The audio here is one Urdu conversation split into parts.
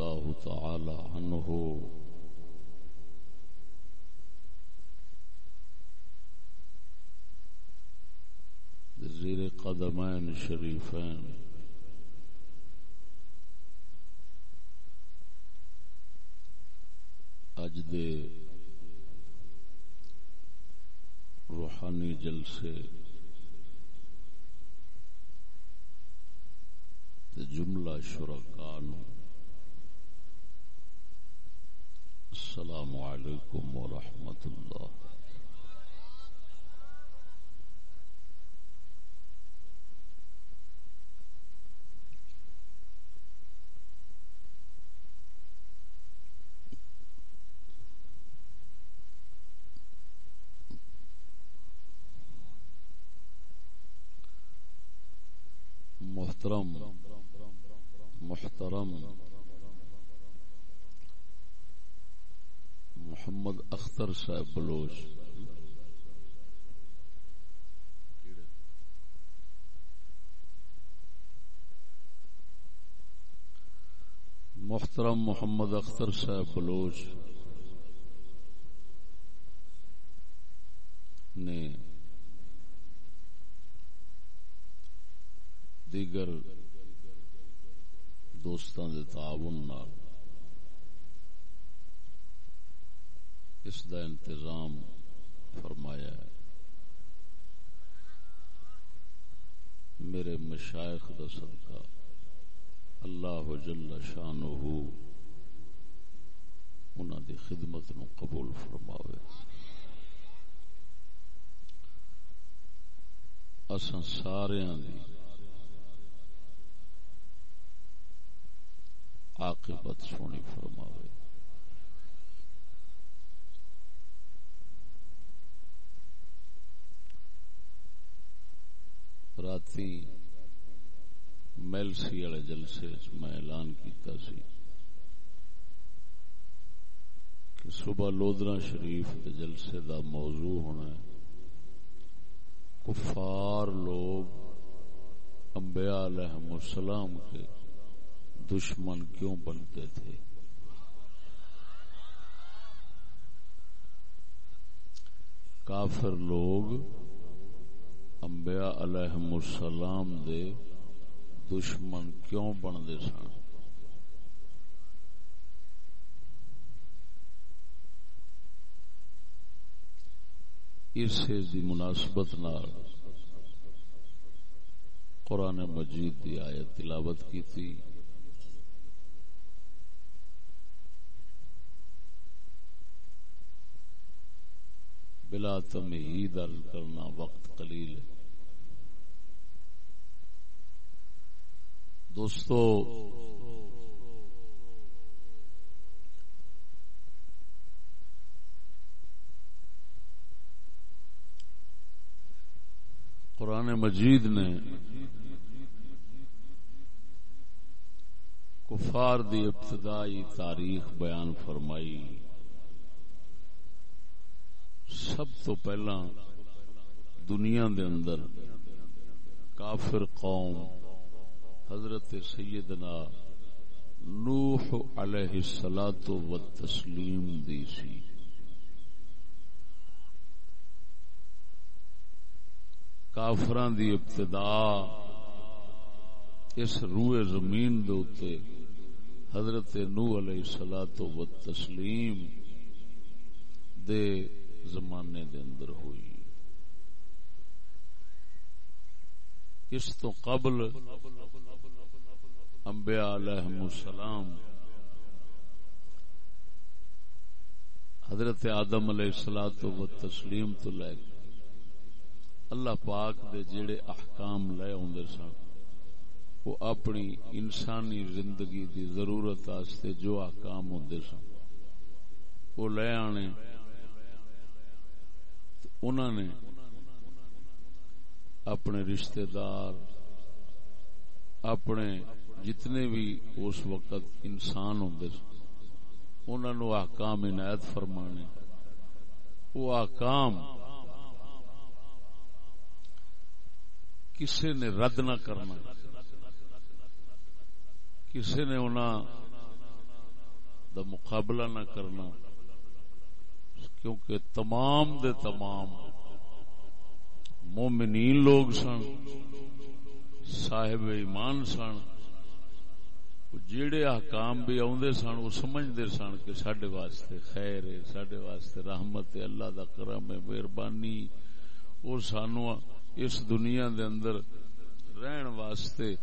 الله تعالى عنه. زیر قدمین شریفین اج دے روحانی جلسے جملہ شرکان السلام عليكم ورحمة الله. محترم. محترم. محمد اختر صاحب بلوچ۔ محترم محمد اختر صاحب بلوچ نے دیگر دوستان دے تعاون نال اس دا انتظام فرمایا ہے۔ میرے مشائخ دا صدقہ۔ اللہ جل شانہ انہاں دی خدمت نو قبول فرماوے۔ اساں ساریاں دی عاقبت سونی فرماوے۔ راتی میلسی والے جلسے میں اعلان کیتا سی کہ صبح لودرا شریف دے جلسے دا موضوع ہونا ہے۔ کفار لوگ انبیاء علیہ السلام کے دشمن کیوں بنتے تھے؟ کافر لوگ انبیاء علیہ السلام دے دشمن کیوں بنتے سن؟ اسے دی مناسبت نال قرآن مجید دی آیت تلاوت کی تھی بلا تمہید کرنا وقت قلیل ہے۔ دوستو، قرآن مجید نے کفار دی ابتدائی تاریخ بیان فرمائی۔ سب تو پہلا دنیا دے اندر کافر قوم حضرت سیدنا نوح علیہ السلام و تسلیم دی سی۔ کافران دی ابتدا اس روئے زمین دے حضرت نو علیہ السلام و تسلیم دے زمانے دے اندر ہوئی۔ اس تو قبل انبیاء علیہ السلام، حضرت آدم علیہ السلام و تسلیم تو لے اللہ پاک دے جڑے احکام لے ہوں سن، وہ اپنی انسانی زندگی دی ضرورت آستے جو احکام ہوں سن، وہ لے آنے۔ انہوں نے اپنے رشتہ دار اپنے جتنے بھی اس وقت انسان ہوں انہوں آکام عنایت فرمانے۔ وہ آکام کسی نے رد نہ کرنا کسی نے انہوں دا مقابلہ نہ کرنا۔ کیونکہ تمام دے تمام مومنین لوگ سن، صاحب ایمان سن جیڑے احکام بھی آدھے سن، وہ سمجھتے سن کہ سڈے واسطے خیر ہے سڈے واسطے رحمت ہے، اللہ دا کرم ہے، مہربانی۔ اور سانو اس دنیا دے اندر رہن واسطے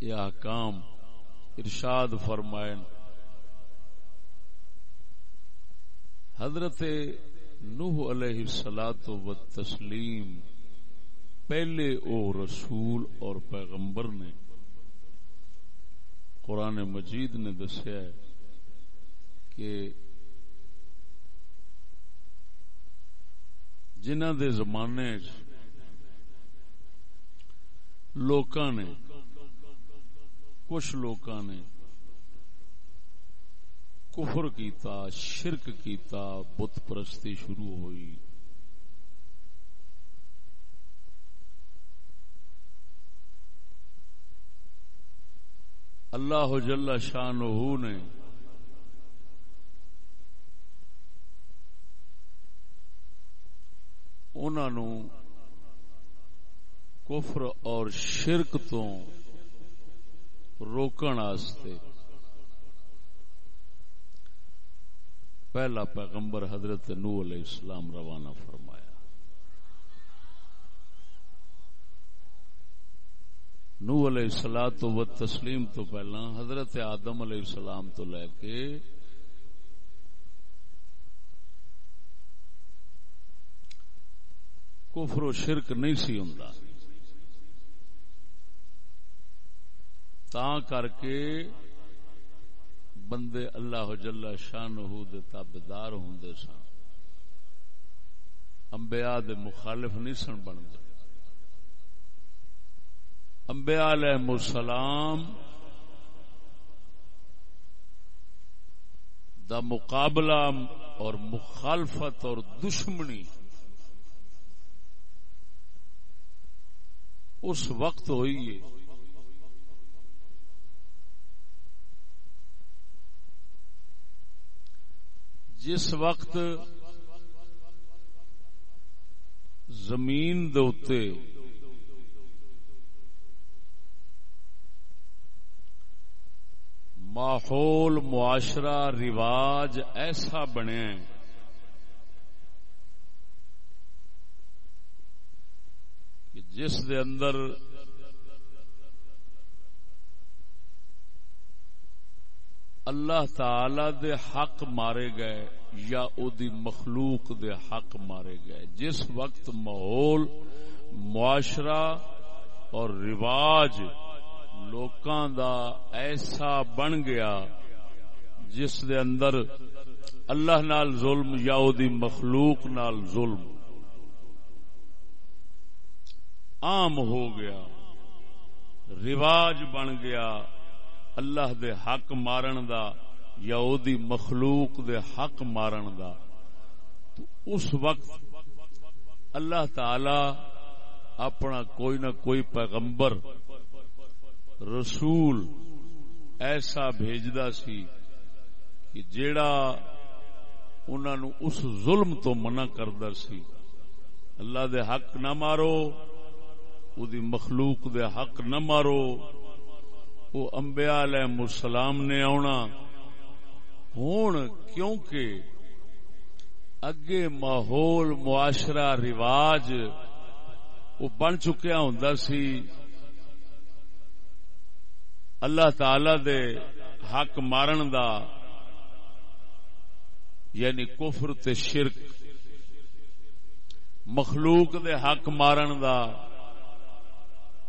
یہ احکام ارشاد فرمائن۔ حضرت نوح علیہ السلاط و تسلیم پہلے او رسول اور پیغمبر نے قرآن مجید نے دسیا ہے کہ جنہ دے زمانے لوکاں نے، کچھ لوکاں نے کفر کیتا، شرک کیتا، بت پرستی شروع ہوئی۔ اللہ جل شاہ نے انہوں کفر اور شرک تو روکن آستے پہلا پیغمبر حضرت نو علیہ السلام روانہ فرمایا۔ نو علیہ السلام تو و تسلیم تو پہلا حضرت آدم علیہ السلام تو لے کے کفر و شرک نہیں سی ہوں تا کر کے بندے اللہ جل شان دے تابدار ہوں سن۔ امبیا دے مخالف نہیں سن بنتے۔ امبیا علیہ السلام دا مقابلہ اور مخالفت اور دشمنی اس وقت ہوئی ہے۔ جس وقت زمین دوتے ماحول معاشرہ رواج ایسا بنے کہ جس دے اندر اللہ تعالی دے حق مارے گئے یا او دی مخلوق دے حق مارے گئے۔ جس وقت ماحول، معاشرہ اور رواج لوکاں دا ایسا بن گیا جس دے اندر اللہ نال ظلم یا او دی مخلوق نال ظلم عام ہو گیا، رواج بن گیا۔ اللہ دے حق مارن دا یا او دی مخلوق دے حق مارن دا۔ تو اس وقت اللہ تعالی اپنا کوئی نہ کوئی پیغمبر، رسول ایسا بھیجدا سی کہ جیڑا انہوں اس ظلم تو منع کردہ سی۔ اللہ دے حق نہ مارو، او دی مخلوق دے حق نہ مارو۔ وہ امبیا علیہ السلام نے آنا ہوں کیونکہ اگے ماحول معاشرہ رواج وہ بن چکیا ہوں سی۔ اللہ تعالی دے حق مارن دا یعنی کفر تے شرک، مخلوق دے حق مارن دا۔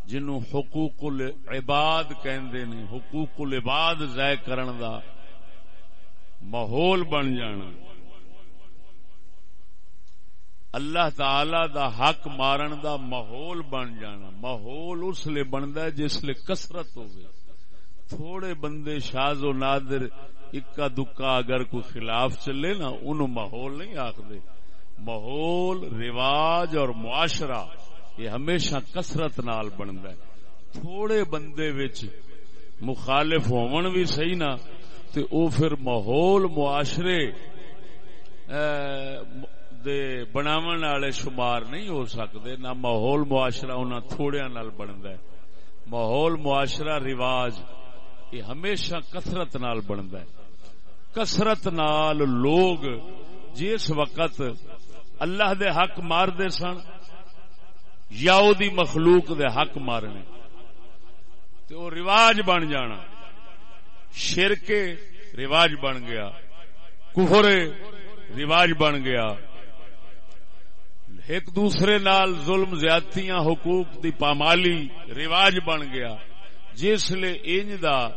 جنو حقوق العباد کہندے نے، حقوق العباد ضائع کرن دا ماحول بن جانا۔ اللہ تعالی دا حق مارن دا ماحول بن جانا۔ ماحول اس لیے بنتا ہے جس لیے کسرت ہو تھوڑے بندے شاز و نادر اکا دکا اگر کوئی خلاف چلے نا ان ماحول نہیں آخر ماحول رواج اور معاشرہ یہ ہمیشہ کسرت نال بنتا ہے۔ تھوڑے بندے وچ مخالف ہون بھی صحیح نہ تے او پھر ماحول، معاشرے دے بناون والے شمار نہیں ہو سکتے۔ نہ ماحول، معاشرہ انہاں تھوڑیاں نال بندا ہے۔ ماحول، معاشرہ، رواج، یہ ہمیشہ کثرت نال بندا ہے۔ کثرت نال لوگ جس وقت اللہ دے حق مار دے سن یا او دی مخلوق دے حق مارنے، تے او رواج بن جانا۔ شرک رواج بن گیا کفر رواج بن گیا۔ ایک دوسرے نال ظلم، زیادتیاں، حقوق دی پامالی رواج بن گیا۔ جس لیے انج دا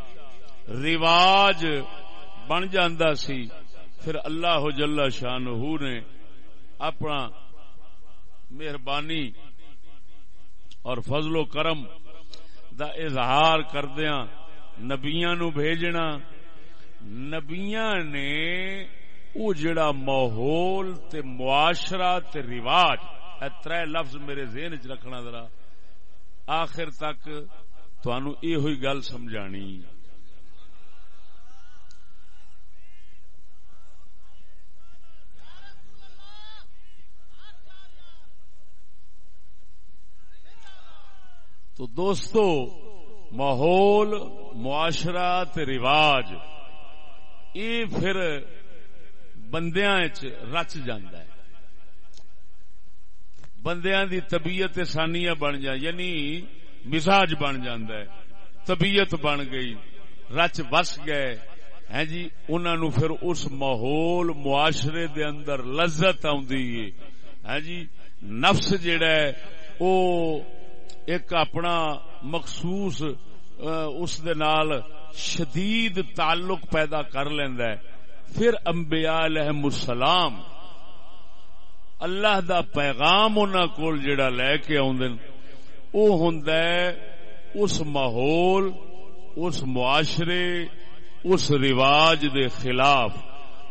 رواج بن جاندا سی، پھر اللہ جل شانہ نے اپنا مہربانی اور فضل و کرم دا اظہار کردیا نبیاں نو بھیجنا۔ نبیاں نے او جڑا ماحول تے معاشرہ تے رواج، اے ترے لفظ میرے ذہن چ رکھنا ذرا۔ آخر تک تہن یہ ہوئی گل سمجھانی۔ تو دوستو، ماحول معاشرہ رواج، یہ پھر بندیاں رچ ہے۔ بندیاں دی طبیعت سانیاں بن جا یعنی مزاج بن ہے۔ طبیعت بن گئی، رچ بس گئے۔ ہیں جی انہوں نو پھر اس ماحول، معاشرے دے اندر لذت ہے۔ جی نفس جڑا ہے، او ایک اپنا مخصوص اس دے نال شدید تعلق پیدا کر لینا ہے۔ پھر انبیاء علیہ السلام اللہ دا پیغام انہوں کو جڑا لے کے آدھے او ہوں اس ماحول، اس معاشرے، اس رواج دے خلاف۔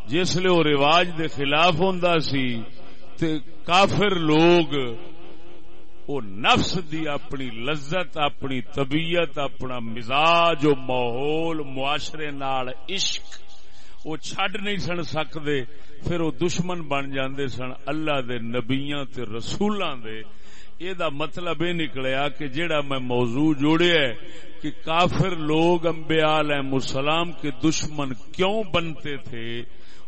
جس لیے وہ رواج دے خلاف ہوں سی، تے کافر لوگ وہ نفس دی اپنی لذت، اپنی طبیعت، اپنا مزاج و ماحول، معاشرے نال عشق وہ چڈ نہیں سن سکتے پھر وہ دشمن بن جاندے سن اللہ دے نبیاں تے رسولاں دے۔ یہ دا مطلب یہ نکلیا کہ جیڑا میں موضوع جوڑے ہے کہ کافر لوگ، انبیاء علیہ السلام کے دشمن کیوں بنتے تھے؟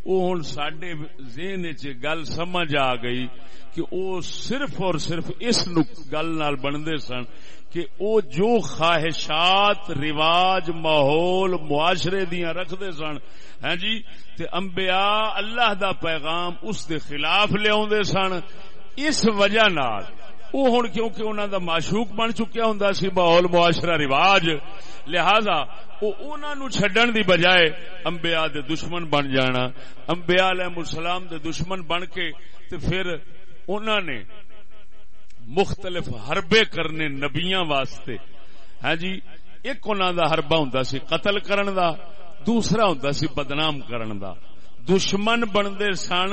وہ ہوں سڈے ذہن چ گل سمجھ آ گئی کہ او صرف اور صرف اس گل نال بنتے سن کہ او جو خواہشات، رواج، ماحول، معاشرے دیا رکھتے سن ہے ہاں جی؟ تے انبیاء اللہ دا پیغام اس دے خلاف لیا سن۔ اس وجہ نال وہ ہوں کیونکہ انہوں دا معشوق بن چکیا ہوں سی، ماحول، معاشرہ، رواج۔ لہذا نو چڈن دی بجائے امبیا دے دشمن بن جانا امبیا علیہ السلام دے دشمن بن کے تے پھر انہوں نے مختلف حربے کرنے نبیاں واسطے۔ ہاں جی ایک انہوں دا حربہ ہوں سی قتل کرن دا، دوسرا ہوں سی بدنام کرن دا۔ دشمن بنتے سن،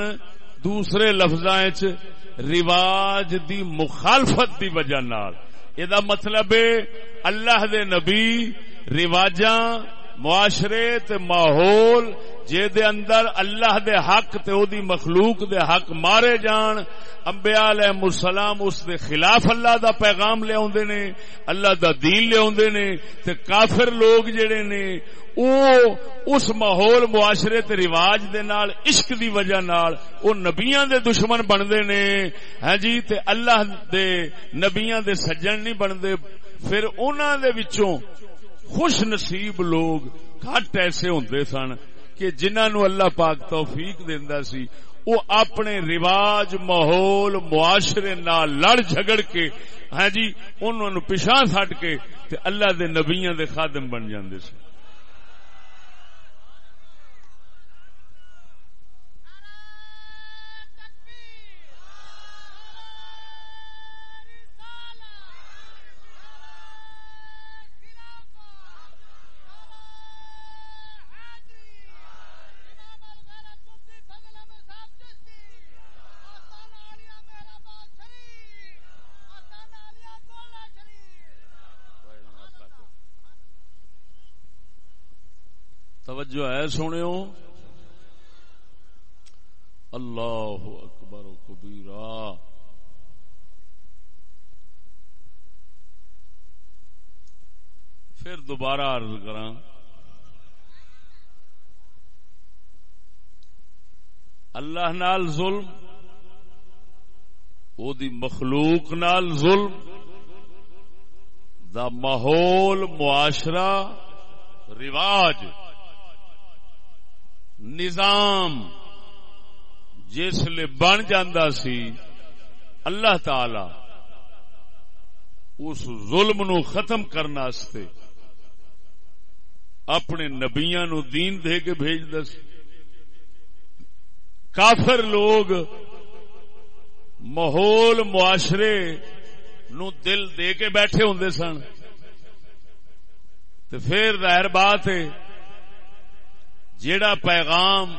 دوسرے لفظاں رواج دی مخالفت دی وجہ نال۔ یہ مطلب اللہ دے نبی رواجاں معاشرے تے ماحول جے دے اندر اللہ دے حق تے او دی مخلوق دے حق مارے جان، انبیاء علیہ السلام اس دے خلاف اللہ دا پیغام لے آندے نے، اللہ دا دین لے آندے نے، تے کافر لوگ جڑے نے، او اس ماحول معاشرے تے رواج دے نال، عشق دی وجہ نال او نبیاں دے دشمن بندے نے۔ ہاں جی تے اللہ دے نبیاں دے سجن نہیں بندے پھر انہاں دے وچوں خوش نصیب لوگ گھٹ ایسے ہوندے سن کہ جنہوں نو اللہ پاک توفیق دیندا سی وہ اپنے رواج، ماحول، معاشرے نال لڑ جھگڑ کے ہاں جی انہوں نے پچھا سٹ کے تے اللہ دے نبیاں دے خادم بن جاندے سن۔ توجہ ہے سونے اللہ اکبر و کبیرا پھر دوبارہ عرض کراں۔ اللہ نال ظلم او دی مخلوق نال ظلم، دا ماحول، معاشرہ، رواج۔ نظام جس لیے بن جاندہ سی، اللہ تعالی اس ظلم نو ختم کرنا اپنے نبیاں نو دین دے کے بھیج دس کافر لوگ ماحول معاشرے نو دل دے کے بیٹھے ہوں سن۔ تو پھر ظاہر بات ہے جیڑا پیغام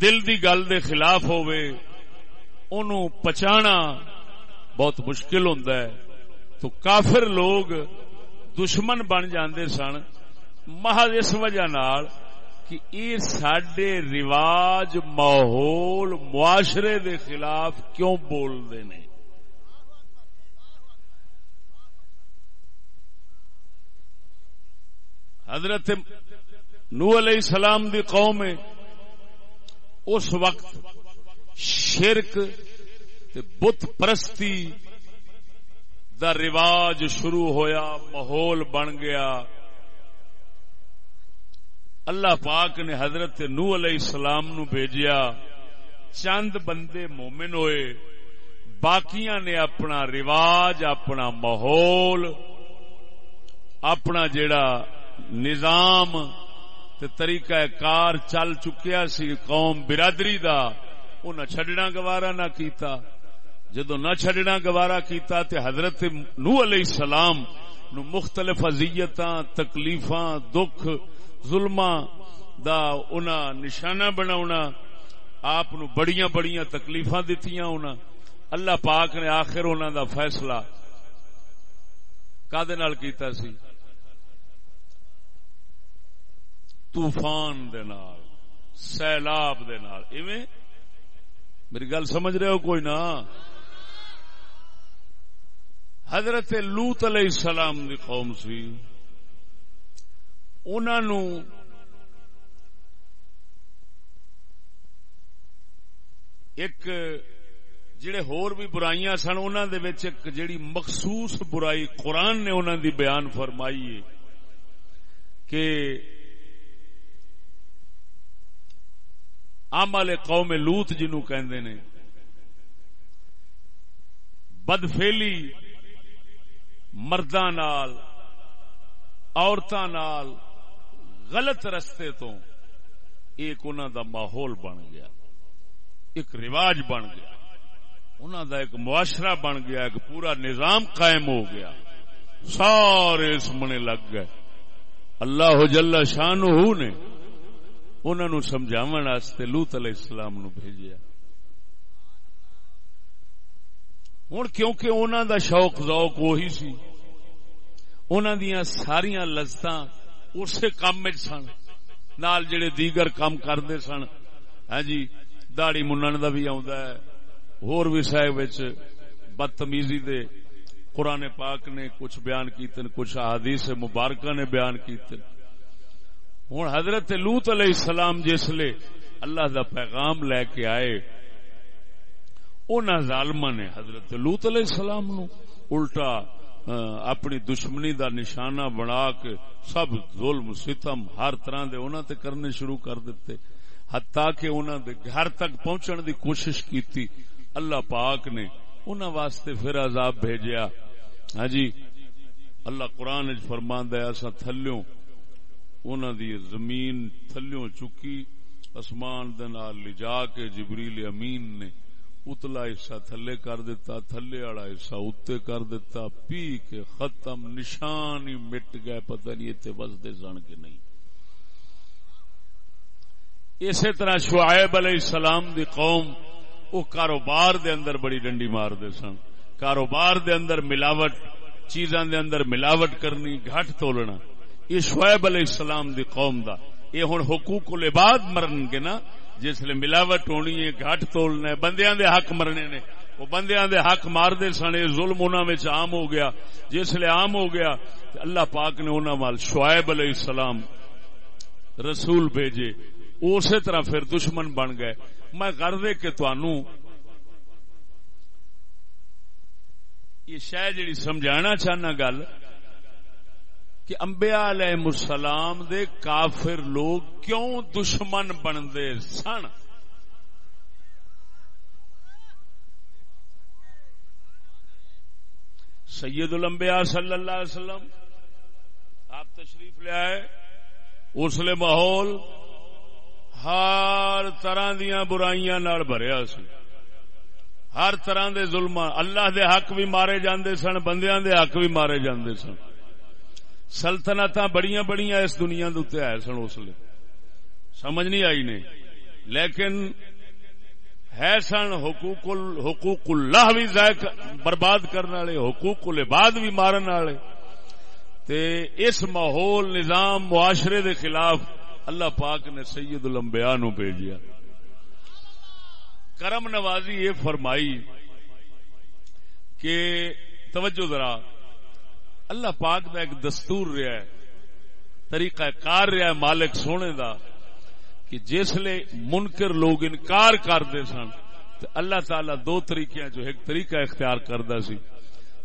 دل دی گل دے خلاف ہوئے انہوں پچانا بہت مشکل ہوں تو کافر لوگ دشمن بن جاندے سن، محض اس وجہ نال کہ یہ سڈے رواج، ماحول، معاشرے دے خلاف کیوں بولتے ہیں حضرت نو علیہ السلام دی قوم اس وقت شرک بت پرستی دا رواج شروع ہویا، ماحول بن گیا۔ اللہ پاک نے حضرت نو علیہ السلام نو بھیجیا۔ چند بندے مومن ہوئے، باقیاں نے اپنا رواج، اپنا ماحول، اپنا جڑا نظام تے طریقہ کار چل چکیا سی، قوم برادری دا انہیں چڈنا گوارا نہ کیتا۔ جدو نہ چڈنا گوارا کیتا تے حضرت نو علیہ السلام نو مختلف اذیتاں، تکلیفاں، دکھ ظلم دا اُنا نشانہ بنا آپ نو بڑیاں بڑیاں تکلیف دتی اللہ پاک نے آخر انہوں دا فیصلہ کیتا سی؟ طوفان دے نال، سیلاب دے نال۔ ایویں؟ میری گل سمجھ رہے ہو کوئی نہ حضرت لوت علیہ السلام دی قوم سی۔ انہوں ایک جڑے ہور بھی برائیاں سن انہوں دے وچ ایک جڑی مخصوص برائی قرآن نے انہوں دی بیان فرمائی ہے کہ عمل قوم لوت جنو کہندے نے بدفیلی مرداں نال، عورتاں نال غلط رستے تو ایک انہوں دا ماحول بن گیا، ایک رواج بن گیا انہوں دا ایک معاشرہ بن گیا، ایک پورا نظام قائم ہو گیا، سارے اس منے لگ گئے۔ اللہ جل شان نے انہوں نے سمجھاو لوت علیہ السلام نو بھیجیا۔ ہوں کیونکہ انہوں دا شوق ذوق وہی سی انہوں دیا ساریا لذت اسی کام سن، نال جڑے دیگر کام کرتے سن۔ ہاں جی داڑی منن کا بھی ہور بھی صاحب بدتمیزی دے قرآن پاک نے کچھ بیان کیتے کچھ احادیث مبارکہ نے بیان کیتے ہوں حضرت لوت علیہ السلام جس لے اللہ دا پیغام لے کے آئے انہوں ظالم نے حضرت لوت علیہ السلام نو الٹا اپنی دشمنی دا نشانہ بنا کے سب ظلم، ستم ہر طرح دے انہوں تے کرنے شروع کر دیتے۔ حتیٰ کہ انہوں دے گھر تک پہنچن دی کوشش کیتی۔ اللہ پاک نے انہوں واسطے پھر عذاب بھیجیا۔ ہاں جی اللہ قرآن فرمان دیا ایسا تھلیوں انہوں دی زمین تھلیوں چکی، اسمان دے نال لجا کے جبریل امین نے اتلا حصہ تھلے کر دیتا تھلے والا حصہ اتنے کر دیتا پی کے ختم، نشان ہی مٹ گئے، پتہ نہیں اتنے بستے سن کے نہیں۔ اسی طرح شعیب علیہ السلام دی قوم وہ کاروبار دے اندر بڑی ڈنڈی مار دے سن۔ کاروبار دے اندر ملاوٹ، چیزاں دے اندر ملاوٹ کرنی، گھٹ تولنا۔ یہ شعیب علیہ السلام دی قوم دا۔ یہ ہوں حقوق العباد مرن گے نا۔ جس لیے ملاوٹ ہونی ہے گھٹ تولنا ہے بندیاں دے حق مرنے نے۔ وہ بندیاں دے حق مار دے سنے ظلم انہوں میں عام ہو گیا۔ جس لیے عام ہو گیا اللہ پاک نے انہوں مال شعیب علیہ السلام رسول بھیجے۔ اسی طرح پھر دشمن بن گئے۔ میں کر دے کہ تنوع یہ شاید جی سمجھانا چاہنا گل کہ امبیا علیہ السلام دے کافر لوگ کیوں دشمن بنتے سن؟ سید الانبیاء صلی اللہ علیہ وسلم، آپ تشریف لے آئے اس لیے ماحول ہر طرح دیا برائیاں بھریا سی ہر طرح دے ظلم اللہ دے حق بھی مارے جاندے سن، بندیاں دے حق بھی مارے جاندے سن۔ سلطنت بڑیاں بڑیاں اس دنیا دے آئے سن اس لیے۔ سمجھ نہیں آئی نے۔ لیکن ہے سن حقوق حقوق اللہ بھی ذائق برباد کرنے والے، حقوق العباد بھی مارن والے۔ تے اس ماحول نظام معاشرے دے خلاف اللہ پاک نے سید الانبیاء نو بھیجیا۔ کرم نوازی یہ فرمائی کہ توجہ ذرا اللہ پاک دا ایک دستور رہا ہے، طریقہ کار رہا ہے مالک سونے دا، کہ جسے منکر لوگ انکار کرتے سن تو اللہ تعالی دو طریقے جو ایک طریقہ اختیار کرتا سی،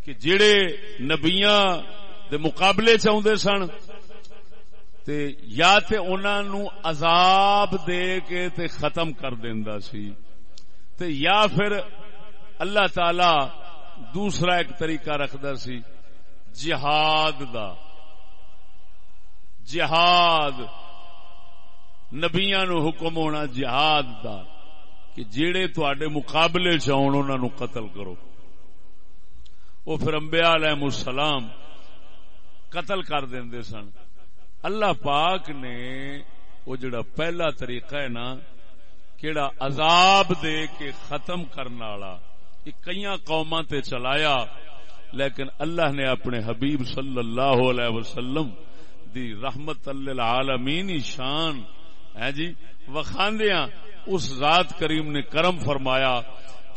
کہ جڑے نبیاں دے مقابلے چاہتے سن، تے یا تے انہاں نو عذاب دے کے تے ختم کر دیندا سی، تے یا پھر اللہ تعالی دوسرا ایک طریقہ رکھدا سی جہاد دا۔ جہاد۔ نبیاں نو حکم ہونا جہاد دا کہ جیڑے تواڈے مقابلے چون انہاں نو قتل کرو۔ وہ پھر انبیاء علیہ السلام قتل کر دیندے سن۔ اللہ پاک نے وہ جڑا پہلا طریقہ ہے نا، کیڑا عذاب دے کے ختم کرنے والا کئی قوما تے چلایا۔ لیکن اللہ نے اپنے حبیب صلی اللہ علیہ وسلم دی رحمت اللہ شان۔ ہے جی؟ وخاندیاں، اس ذات کریم نے کرم فرمایا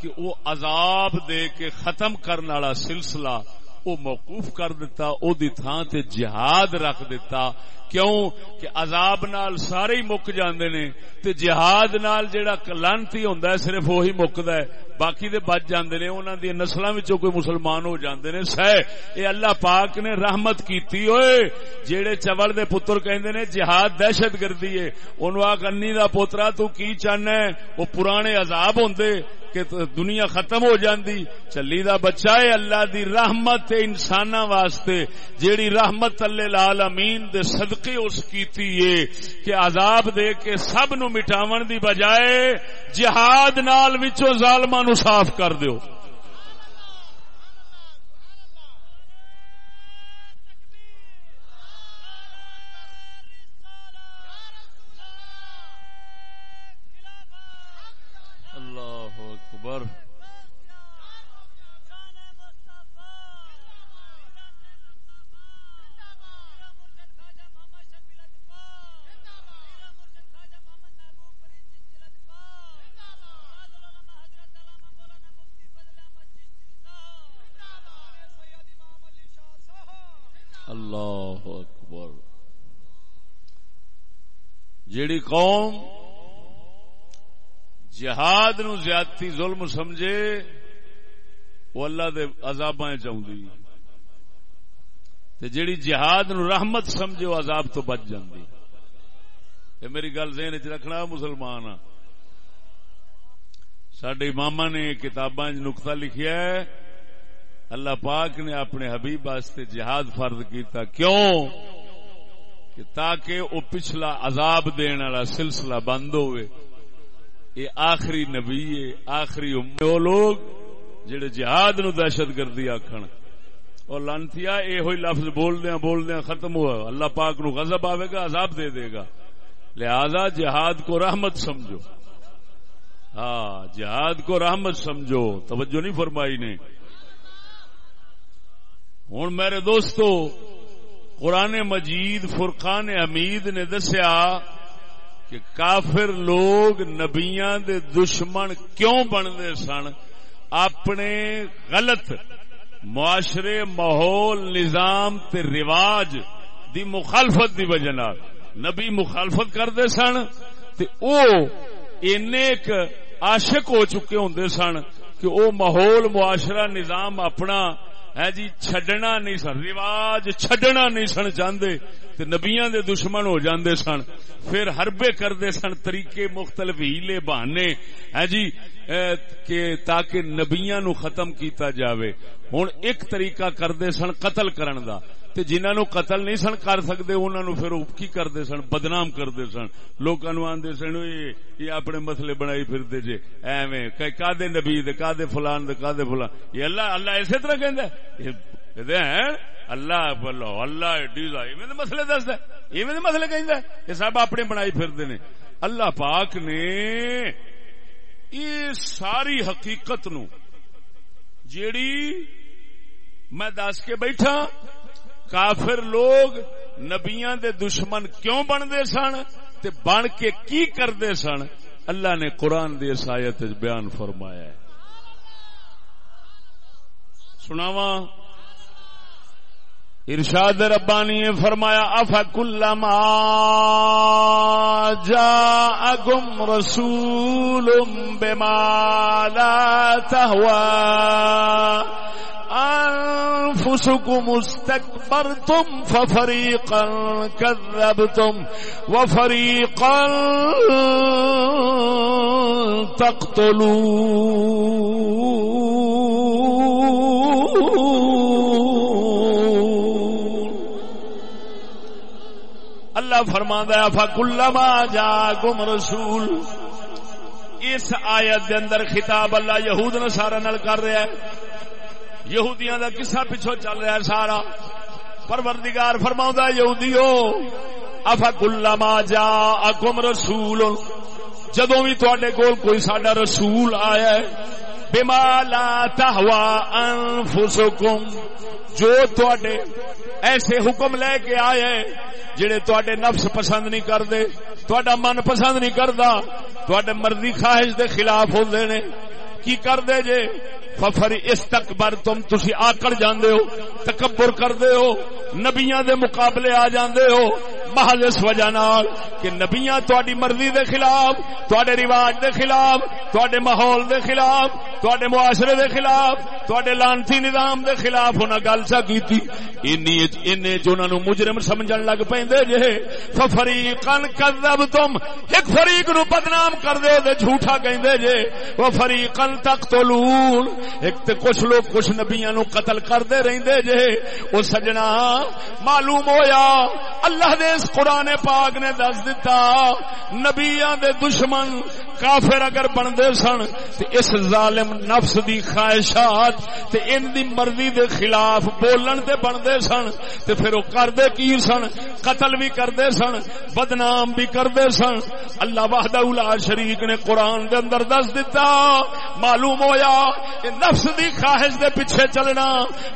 کہ وہ عذاب دے کے ختم کرنے والا سلسلہ وہ موقوف کر دیتا او دی تھان تے جہاد رکھ دیتا۔ کیوں کہ عذاب نال سارے ہی مک جاندے نے تے جہاد نال جیڑا لانتی ہوندا ہے صرف وہی مکدا ہے باقی دے بچ جاندے نے انہاں دی نسلاں وچوں کوئی مسلمان ہو جاندے نے سہ اے اللہ پاک نے رحمت کیتی اوئے جیڑے چول دے پتر کہندے نے جہاد دہشت گردی ہے اونوں آ کنی دا پوترا تو کی چاہنا ہے؟ او پرانے عذاب ہوندے کہ دنیا ختم ہو جاندی۔ چلی دا بچہ ہے اللہ دی رحمت انسان واسطے جیڑی رحمت اللہ العالمین دے صدقے اس کیتی ہے کہ عذاب دے کے سب نو مٹاون دی بجائے جہاد نال وچوں ظالماں نو صاف کر دیو۔ قوم جہاد نو زیادتی ظلم سمجھے، وہ اللہ دے عذاب چاہتی جیڑی جہاد نو رحمت سمجھے، وہ عذاب تو بچ جاندی۔ یہ میری گل ذہن چ رکھنا، مسلمان سڈے ماما نے کتاباں نقطہ لکھیا ہے، اللہ پاک نے اپنے حبیب واسطے جہاد فرض کیتا۔ کیوں؟ کہ تاکہ وہ پچھلا عذاب دین والا سلسلہ بند ہوئے۔ یہ آخری نبی آخری وہ لوگ جڑے جہاد نو دہشت گردی آخر اور لانتیا یہ ہوئی لفظ بول دیا بول دیا ختم ہوا اللہ پاک نو غضب آئے گا، عذاب دے دے گا۔ لہذا جہاد کو رحمت سمجھو۔ ہاں جہاد کو رحمت سمجھو۔ توجہ نہیں فرمائی نے۔ ہوں میرے دوستو قرآن مجید فرقان حمید نے دسیا کہ کافر لوگ نبیاں دے دشمن کیوں بنتے سن؟ اپنے غلط معاشرے، ماحول، نظام تے رواج دی مخالفت دی وجہ نبی مخالفت کرتے سن تے او ایک عاشق ہو چکے ہوں سن کہ او ماحول، معاشرہ، نظام اپنا ہے جی چھڈنا نہیں سن، رواج چھڈنا نہیں سن چاہتے تے نبیاں دے دشمن ہو جاندے سن۔ پھر حربے کردے سن، طریقے مختلف ہیلے بہانے۔ ہے جی کہ تاکہ نبیاں نو ختم کیتا جاوے۔ ہن ایک طریقہ کردے سن قتل کرن دا۔ تے جنہاں نو قتل نہیں سن کر سکدے، انہاں نو پھر کی کردے سن، بدنام کردے سن۔ لوکاں نو آندے سن یہ اپنے مسئلے بنائی پھردے جے۔ ایویں، کہ کادے نبی دے، کادے فلان دے، کادے فلان۔ یہ اللہ اللہ اسی طرح کہندا ہے۔ اللہ بولو اللہ ڈیزا ایویں دے مسئلے دس دے مسئلے کہ یہ سب اپنے بنائی پھرتے نے۔ اللہ پاک نے یہ ساری حقیقت نو جیڑی میں دس کے بیٹھا کافر لوگ نبیاں دے دشمن کیوں بنتے سن؟ تے بن کے کی کرتے سن؟ اللہ نے قرآن دی سایت بیان فرمایا ہے۔ سناواں۔ ارشاد ربانی نے فرمایا اف کل جا اگم رسول بے مالا انفسكم استكبرتم ففريقا كذبتم وفريقا تقتلون. اللہ فرما دیا فکلما جا رسول۔ اس آیت دے اندر خطاب اللہ یہود نے سارا نل کر رہا ہے یہودیاں دا قصہ پیچھو چل رہا ہے سارا۔ پروردگار فرما یہودیو، افا کلما جا اکم رسول۔ جدو بھی تھوڑے کول کوئی ساڈا رسول آیا ہے، بما لا تہوا انفسکم۔ جو تھوڑے ایسے حکم لے کے آئے جڑے تے نفس پسند نہیں کرتے تا من پسند نہیں کرتا تے مرضی خواہش دے خلاف ہوتے نے۔ کی کر دے جے؟ ففر استکبر تم تسی آکڑ جاندے ہو، تکبر کردے ہو، نبیاں دے مقابلے آ جاندے ہو۔ محض اس وجہ نال کہ نبیاں تواڈی مرضی دے خلاف، تواڈے رواج دے خلاف، تواڈے ماحول دے خلاف، تواڈے معاشرے دے خلاف، تواڈے لانتی نظام دے خلاف انہاں گل سا کیتی۔ انی انے جو انہاں نو مجرم سمجھن لگ پیندے جے۔ ففریقن کذبتم ایک فریق نو بدنام کر دے تے جھوٹا کہندے جے۔ وہ فریقن تقتلون ایک تے کچھ لوگ کچھ نبیاں نو قتل کردے رہندے جے۔ او سجنا معلوم ہویا۔ اللہ دے اس قرآن پاک نے دس دیتا نبیاں دے دشمن کافر اگر بندے سن، تے اس ظالم نفس دی خواہشات، تے ان دی مرضی دے خلاف بولن تے بندے سن، تے پھر او کردے کی سن؟ قتل بھی کردے سن، بدنام بھی کردے سن۔ اللہ وحدہ لا شریک نے قرآن دے اندر دس دیتا معلوم ہویا نفس دی خواہش دے پیچھے چلنا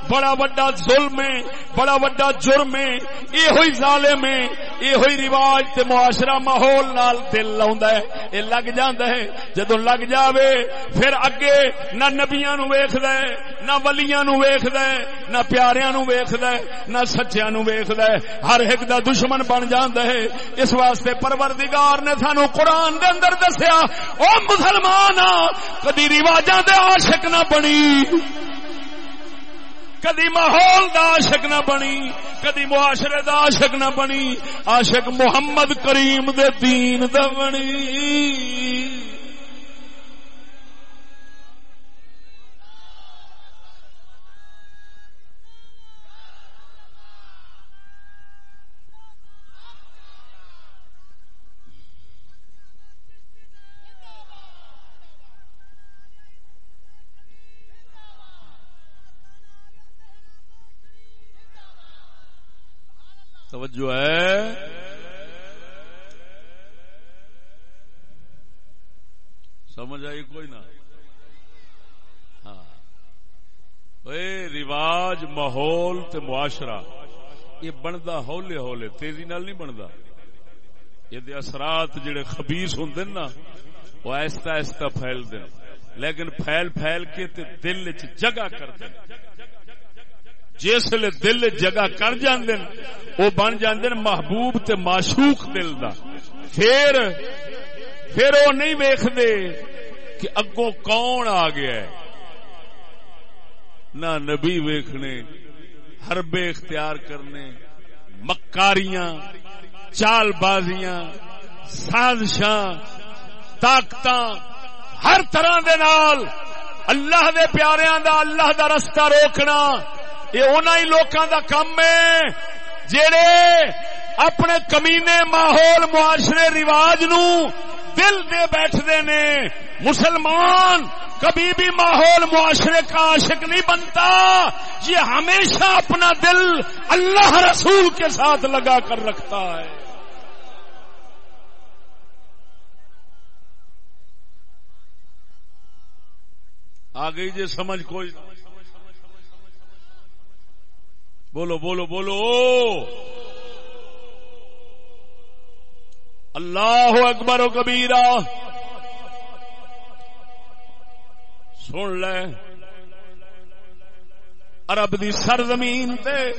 بڑا وڈا ظلم ہے، بڑا وڈا جرم ہے یہ ہوئی ظالم ہے یہ ہوئی رواج تے معاشرہ ماحول نال دل لاوندا ہے۔ اے لگ جاندا ہے، جدوں لگ جاوے، پھر اگے نہ نبیاں نو ویکھدا ہے، نہ ولیاں نو ویکھدا ہے، نہ پیاریاں نو ویکھدا ہے، نہ سچیاں نو ویکھدا ہے۔ ہر ایک دا دشمن بن جاندا ہے۔ اس واسطے پروردگار نے سانو قرآن دے اندر دسیا، او مسلمان کدی رواجاں دے عاشق نہ بنی۔ کدی ماحول دا عاشق نہ بنی، کدی معاشرے دا عاشق نہ بنی۔ عاشق محمد کریم دے دین دا بنی۔ توجہ ہے۔ سمجھ آئی کوئی نہ؟ ہاں۔ رواج، ماحول تے معاشرہ، یہ بنتا ہولے ہولے، تیزی نال نہیں بنتا۔ یہ اثرات جڑے خبیس ہوں نا، وہ ایستا ایستا پھیل دیں لیکن پھیل پھیل کے تے دل چ جگہ کر دیں جسل دل جگہ کر جاندے وہ بن جاندے محبوب تے معشوق دل دا۔ پھر پھر وہ نہیں ویخ دے کہ اگوں کون آ گیا ہے۔ نہ نبی ویکھنے، حربے اختیار کرنے، مکاریاں چال بازیاں سازشاں طاقت ہر طرح دے نال اللہ دے پیاریاں دا، اللہ دا رستہ روکنا۔ یہ ہی لوکاں دا کم ہے۔ جڑے اپنے کمینے ماحول معاشرے رواج نو دل دے بیٹھتے نے، مسلمان کبھی بھی ماحول معاشرے کا عاشق نہیں بنتا۔ یہ ہمیشہ اپنا دل اللہ رسول کے ساتھ لگا کر رکھتا ہے۔ آ گئی جی سمجھ کوئی بولو بولو بولو۔ اللہ اکبر و کبیرا سن لے۔ عرب دی سرزمین تے۔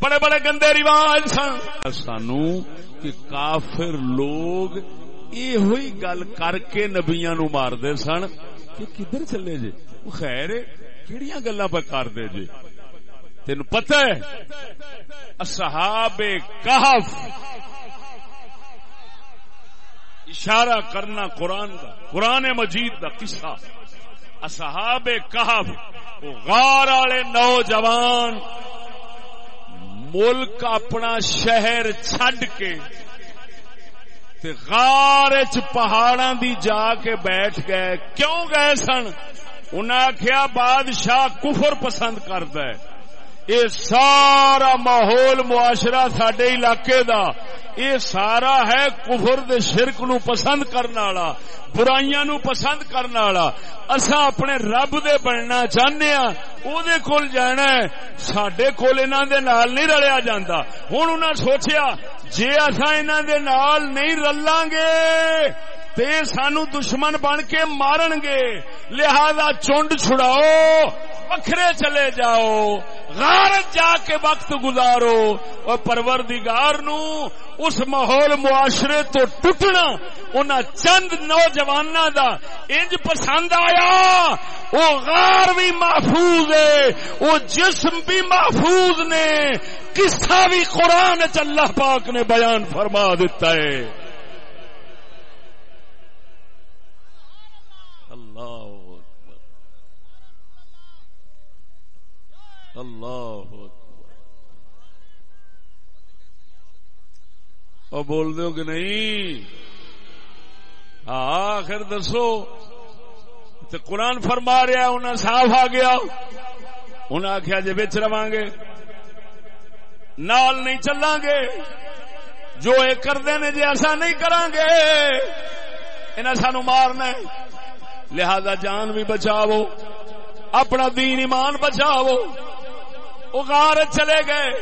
بڑے بڑے گندے رواج سن۔ سانو کہ کافر لوگ یہ ہوئی گل کر کے نبیا نو مار دے سن کہ کدھر چلے جے؟ وہ خیر کہڑی گلا پہ کر دے جی؟ جے تین پتہ ہے؟ اصحاب کہف اشارہ کرنا قرآن کا قرآن مجید کا قصہ۔ اصحاب کہف غار والے نوجوان ملک اپنا شہر چھڈ کے غار چ پہاڑا دی جا کے بیٹھ گئے۔ کیوں گئے سن؟ انہیں آخیا بادشاہ کفر پسند کرد یہ سارا ماحول معاشرہ سڈے علاقے دا یہ سارا ہے کفر دے شرک نو پسند کرنے والا، برائیاں نو پسند کرنے والا۔ اصا اپنے رب دے بننا چاہنے ہاں او دے کول جانا ہے سڈے کول انہاں دے نال نہیں رلیا جاندا۔ ہن انہاں سوچیا، جے اصا انہاں دے نال نہیں رلاں گے تے سانو دشمن بن کے مارن گے لہذا چونڈ چھڑاؤ، وکھرے چلے جاؤ۔ غارت جا کے وقت گزارو۔ اور پروردگار نو اس ماحول معاشرے تو ٹوٹنا ان چند نوجوان دا انج پسند آیا۔ وہ غار بھی محفوظ ہے، وہ جسم بھی محفوظ نے۔ قصہ بھی قرآن اللہ پاک نے بیان فرما دیتا ہے اللہ اللہ اور بول دو کہ نہیں؟ ہاں، آخر دسو۔ تو قرآن فرما رہا انہیں صاف آ گیا۔ انہیں آخیا جی بچ رہا گے۔ نال نہیں چلیں گے۔ جو یہ کرتے نے جی ایسا نہیں کریں گے انہیں سانو مارنا لہذا جان بھی بچاو اپنا دین ایمان بچاو وہ غار چلے گئے۔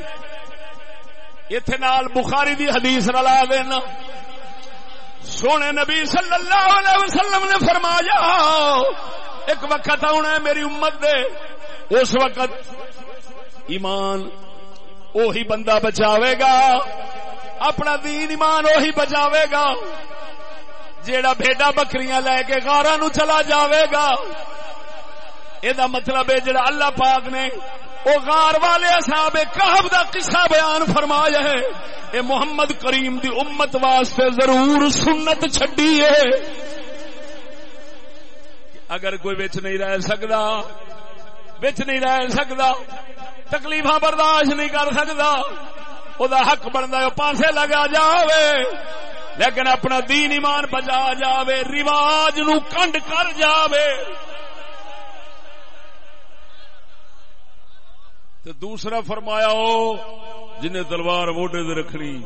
اتے نال بخاری دی حدیث رلا دینا سونے نبی صلی اللہ علیہ وسلم نے فرمایا، ایک وقت آنا ہے میری امت دے۔ اس وقت ایمان اوہی بندہ بچاوے گا۔ اپنا دین ایمان اوہی بچاوے گا۔ جیڑا بھیڈا بکریاں لے کے گارا نو چلا جاوے گا۔ یہ مطلب ہے جڑا اللہ پاک نے وہ غار والے اصحاب کہب دا قصہ بیان فرمایا ہے۔ اے محمد کریم دی امت واسطے ضرور سنت چھڈی ہے۔ اگر کوئی بچ نہیں رہ سکتا بچ نہیں رہ سکتا تکلیف برداشت نہیں کر سکتا وہ حق بنتا ہے پاسے لگا جاوے۔ لیکن اپنا دین ایمان بجا جاوے، رواج نو کنڈ کر جاوے۔ تو دوسرا فرمایا ہو، جنہیں تلوار ووٹے دے رکھنی۔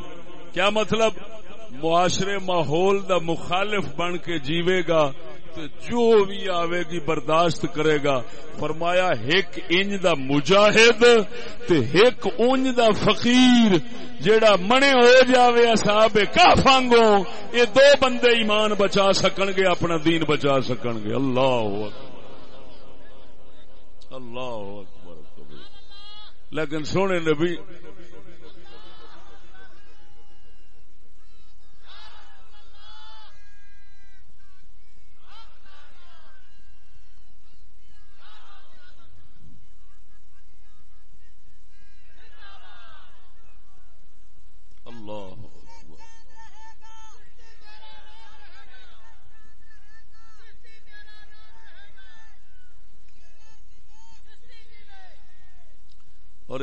کیا مطلب؟ معاشرے ماحول دا مخالف بن کے جیوے گا جو بھی آوے گی برداشت کرے گا۔ فرمایا، ایک انج دا مجاہد تے ایک انج دا فقیر، جیڑا منے ہو جاوے اصحاب کافانگو یہ دو بندے ایمان بچا سکن گے، اپنا دین بچا سکن گے۔ اللہ اللہ اکبر۔ لیکن سونے نبی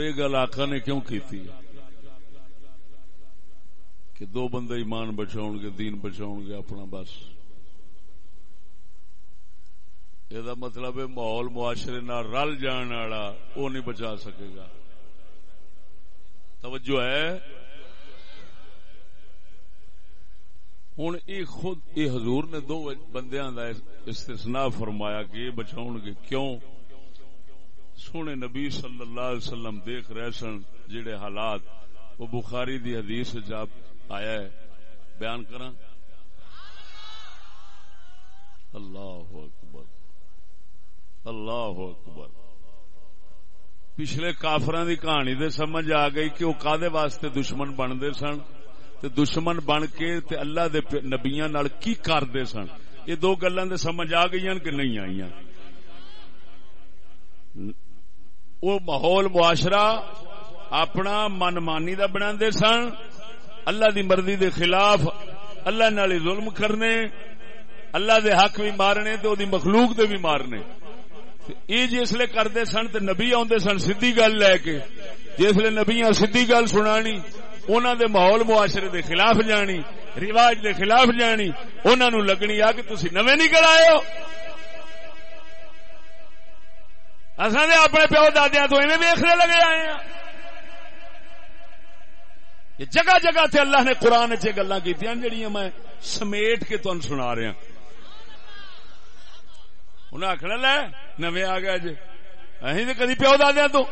یہ گل آخا نے کیوں کی کہ دو بندے ایمان بچاؤ گے، دین بچاؤ گے اپنا بس۔ یہ مطلب ہے ماحول معاشرے نہ رل جان والا وہ نہیں بچا سکے گا توجہ ہے ہوں یہ خود یہ حضور نے دو بندیاں کا استثناء فرمایا کہ یہ بچاؤ گے کیوں سونے نبی صلی اللہ علیہ وسلم دیکھ رہے سن، جڑے حالات، وہ بخاری دی حدیث جاب آیا ہے۔ بیان کرا اللہ اکبر۔ اللہ اکبر۔ پچھلے کافران دی کہانی دے سمجھ آ گئی کہ وہ کادے واسطے دشمن بنتے سن۔ تے دشمن بن کے تے اللہ دے نبیاں نال کی کرتے سن؟ یہ دو گلاں دے سمجھ آ گئی کہ نہیں آئی وہ ماحول معاشرہ اپنا من مانی کا بنا سن۔ اللہ دی مرضی دے خلاف اللہ نال ظلم کرنے، اللہ دے حق بھی مارنے تو دی مخلوق دے بھی مارنے۔ یہ جسے جی کرتے سن تو نبی آدھے سن سی گل لے کے۔ جسے نبیاں سی گل سنانی انہوں دے ماحول معاشرے دے خلاف جانی، رواج دے خلاف جانی انہوں لگنی آ کہ تھی نویں نکل آئے ہو۔ اصل اپنے پیو دادیا تو ایویں ویخنے لگے آئے ہیں یہ جگہ جگہ تے اللہ نے قرآن چ گلا کی جہیا میں سمیٹ کے تم سنا رہا ہاں۔ انہیں آخر لے، نویں آ گیا جی۔ اہی تو کدی پیو دادیا تو۔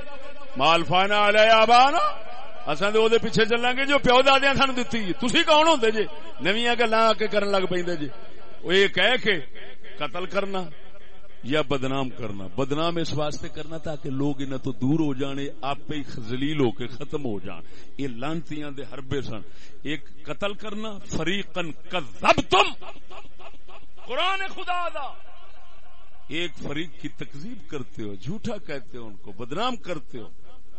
مال فائنا آ لیا آبا نا اصل تو وہ پیچھے چلیں گے جو پیو دادیا سان دتی۔ تھی کون ہوتے جی؟ نویاں گلا آ کے کرن لگ پہ جی۔ وہ یہ کہہ کے قتل کرنا۔ یا بدنام کرنا۔ بدنام اس واسطے کرنا تاکہ لوگ انہیں تو دور ہو جانے آپ ہی زلیل ہو کے ختم ہو جان۔ یہ لانتیاں دے حربے سن۔ ایک قتل کرنا فریقن کذب تم قرآن خدا دا۔ ایک فریق کی تکزیب کرتے ہو، جھوٹا کہتے ہو، ان کو بدنام کرتے ہو۔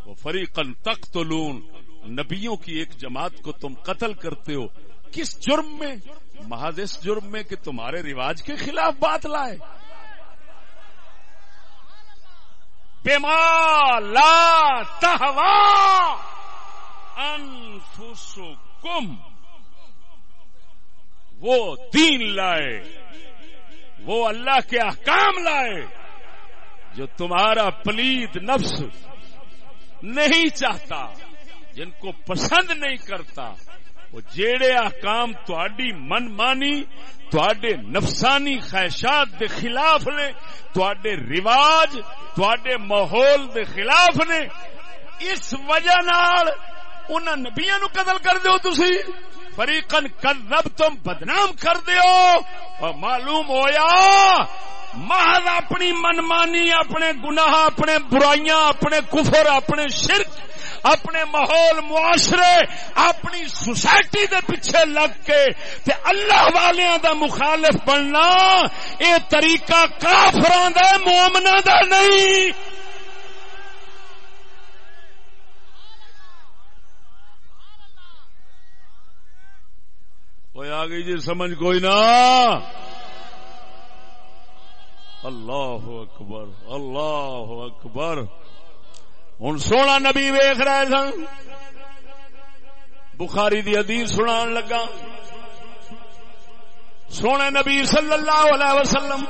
وہ فریقن تقتلون۔ نبیوں کی ایک جماعت کو تم قتل کرتے ہو۔ کس جرم میں؟ محض اس جرم میں کہ تمہارے رواج کے خلاف بات لائے۔ بما لا تہوا انفسکم وہ دین لائے، وہ اللہ کے احکام لائے جو تمہارا پلیت نفس نہیں چاہتا، جن کو پسند نہیں کرتا وہ جیڑے احکام تواڈی من مانی تواڈے نفسانی خواہشات دے خلاف نے، تواڈے رواج، تواڈے ماحول دے خلاف نے، اس وجہ نال انہاں نبیا نو قتل کر دیو تسی۔ فریقن کذب تم بدنام کر دیو۔ اور معلوم ہویا، محض اپنی منمانی، اپنے گناہ، اپنے برائیاں، اپنے کفر، اپنے شرک، اپنے ماحول، معاشرے، اپنی سوسائٹی دے پیچھے لگ کے تے اللہ والیاں دا مخالف بننا، اے طریقہ کافران دا مومنہ دا نہیں۔ وہ آ گئی جی سمجھ کوئی نہ اللہ اکبر اللہ اکبر۔ ہوں سونا نبی ویخ رہے سن۔ بخاری دی حدیث سنا لگا۔ سونے نبی صلی اللہ علیہ وسلم۔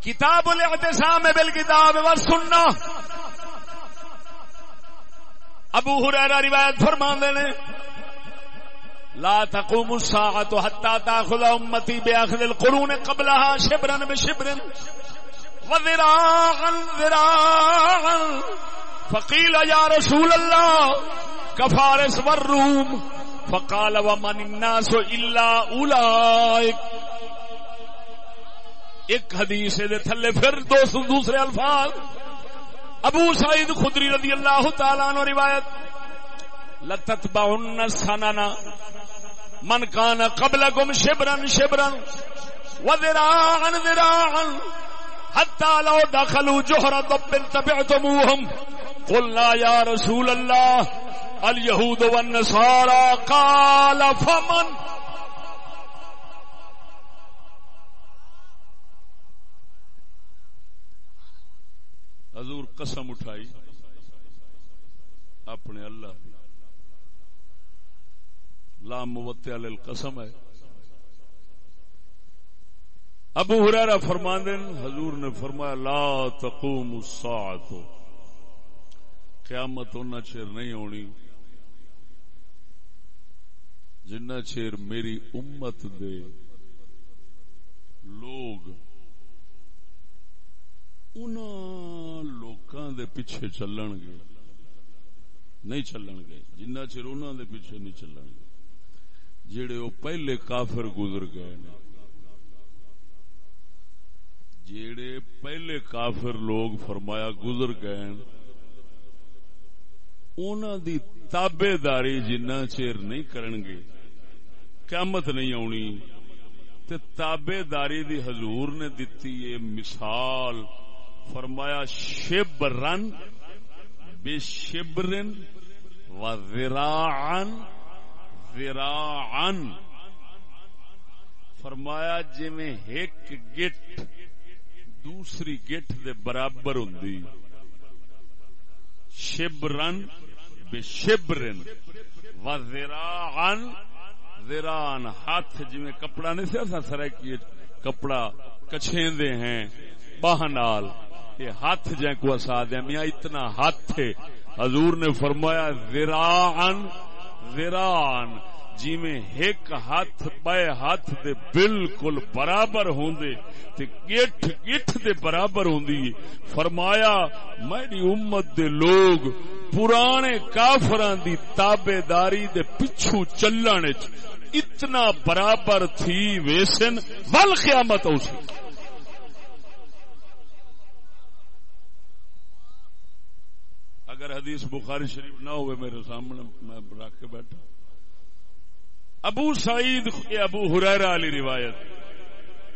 کتاب الاعتصام بالکتاب والسنہ۔ ابو ہریرہ روایت فرما نے۔ لا تقوم الساعة حتى تأخذ أمتي بأخذ القرون قبلها شبرا بشبر. وذراعا، ذراعا. فقيل يا رسول الله، كفارس والروم. فقال ومن الناس إلا أولئك. ایک حدیث دے تھلے پھر دو دوسرے الفاظ. ابو سعید خدری رضی اللہ تعالیٰ عنہ روایت. لتتبعن سننا من کان قبل گم شبرن شبرن و ذراعن ذراعن حتى لو دخلوا جهر ضب تبعتموهم قلنا يا رسول الله اليهود والنصارى قال فمن حضور قسم اٹھائی اپنے اللہ لام موت قسم ہے۔ ابو ہرارا فرمان حضور نے فرمایا، لا تقوم الساعت قیامت اُنہ چیر نہیں ہونی۔ جنہ چیر میری امت دے لوگ لوکاں دے پیچھے چلن گے نہیں چلن گے جنہ چیر انہوں دے پیچھے نہیں چلن گے جڑے وہ پہلے کافر گزر گئے نے۔ جڑے پہلے کافر لوگ فرمایا گزر گئے دی تابے داری جنہ چیر نہیں کرن گے، قیامت نہیں آنی۔ تے تابے داری دی حضور نے دتی یہ مثال، فرمایا شب رن بے شبرن و ذراعن ذراعن فرمایا جی میں ایک گٹ دوسری گٹ دے برابر ہوں شبرن بے شبرن و زراعن زران ہاتھ جی میں کپڑا نہیں سی سر کی کپڑا کچھیں دے ہیں باہنال یہ ہاتھ جائیں کو اسا دیا میاں اتنا ہاتھ ہے۔ حضور نے فرمایا زراعن ویران جی میں ایک ہاتھ بے ہاتھ دے بالکل برابر ہوں دے تے گٹھ گٹھ دے برابر ہوں دی فرمایا، میری امت دے لوگ پرانے کافران دی تابے داری دے پچھو چلن اتنا برابر تھی ویسن، ول قیامت ہو اگر حدیث بخاری شریف نہ ہوئے میرے سامنے، میں رکھ کے بیٹھا۔ ابو سعید ابو حریر علی روایت۔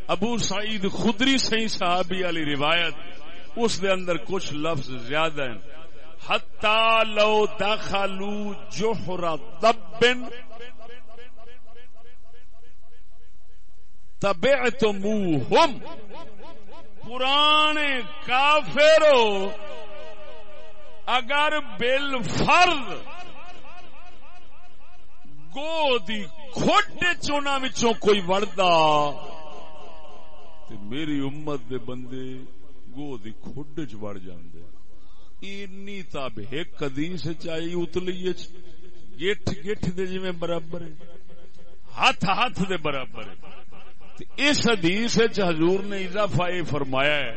ابو سعید خدری سی صحابی علی روایت۔ اس دے اندر کچھ لفظ زیادہ ہیں۔ حتی لو دخلو جوہر دبن تبعتموہم۔ پرانے کافروں اگر بل فرد گو دی کھوٹے چونا وچوں کوئی وڑدا تے میری امت دے بندے گو دی کھوٹے چ وڑ جاندے۔ اینی تاب ایک حدیث چاہی اتلی گٹھ گٹھ دے جی میں برابر ہے ہاتھ ہاتھ دے برابر ہے اس حدیث حضور نے اضافہ فرمایا ہے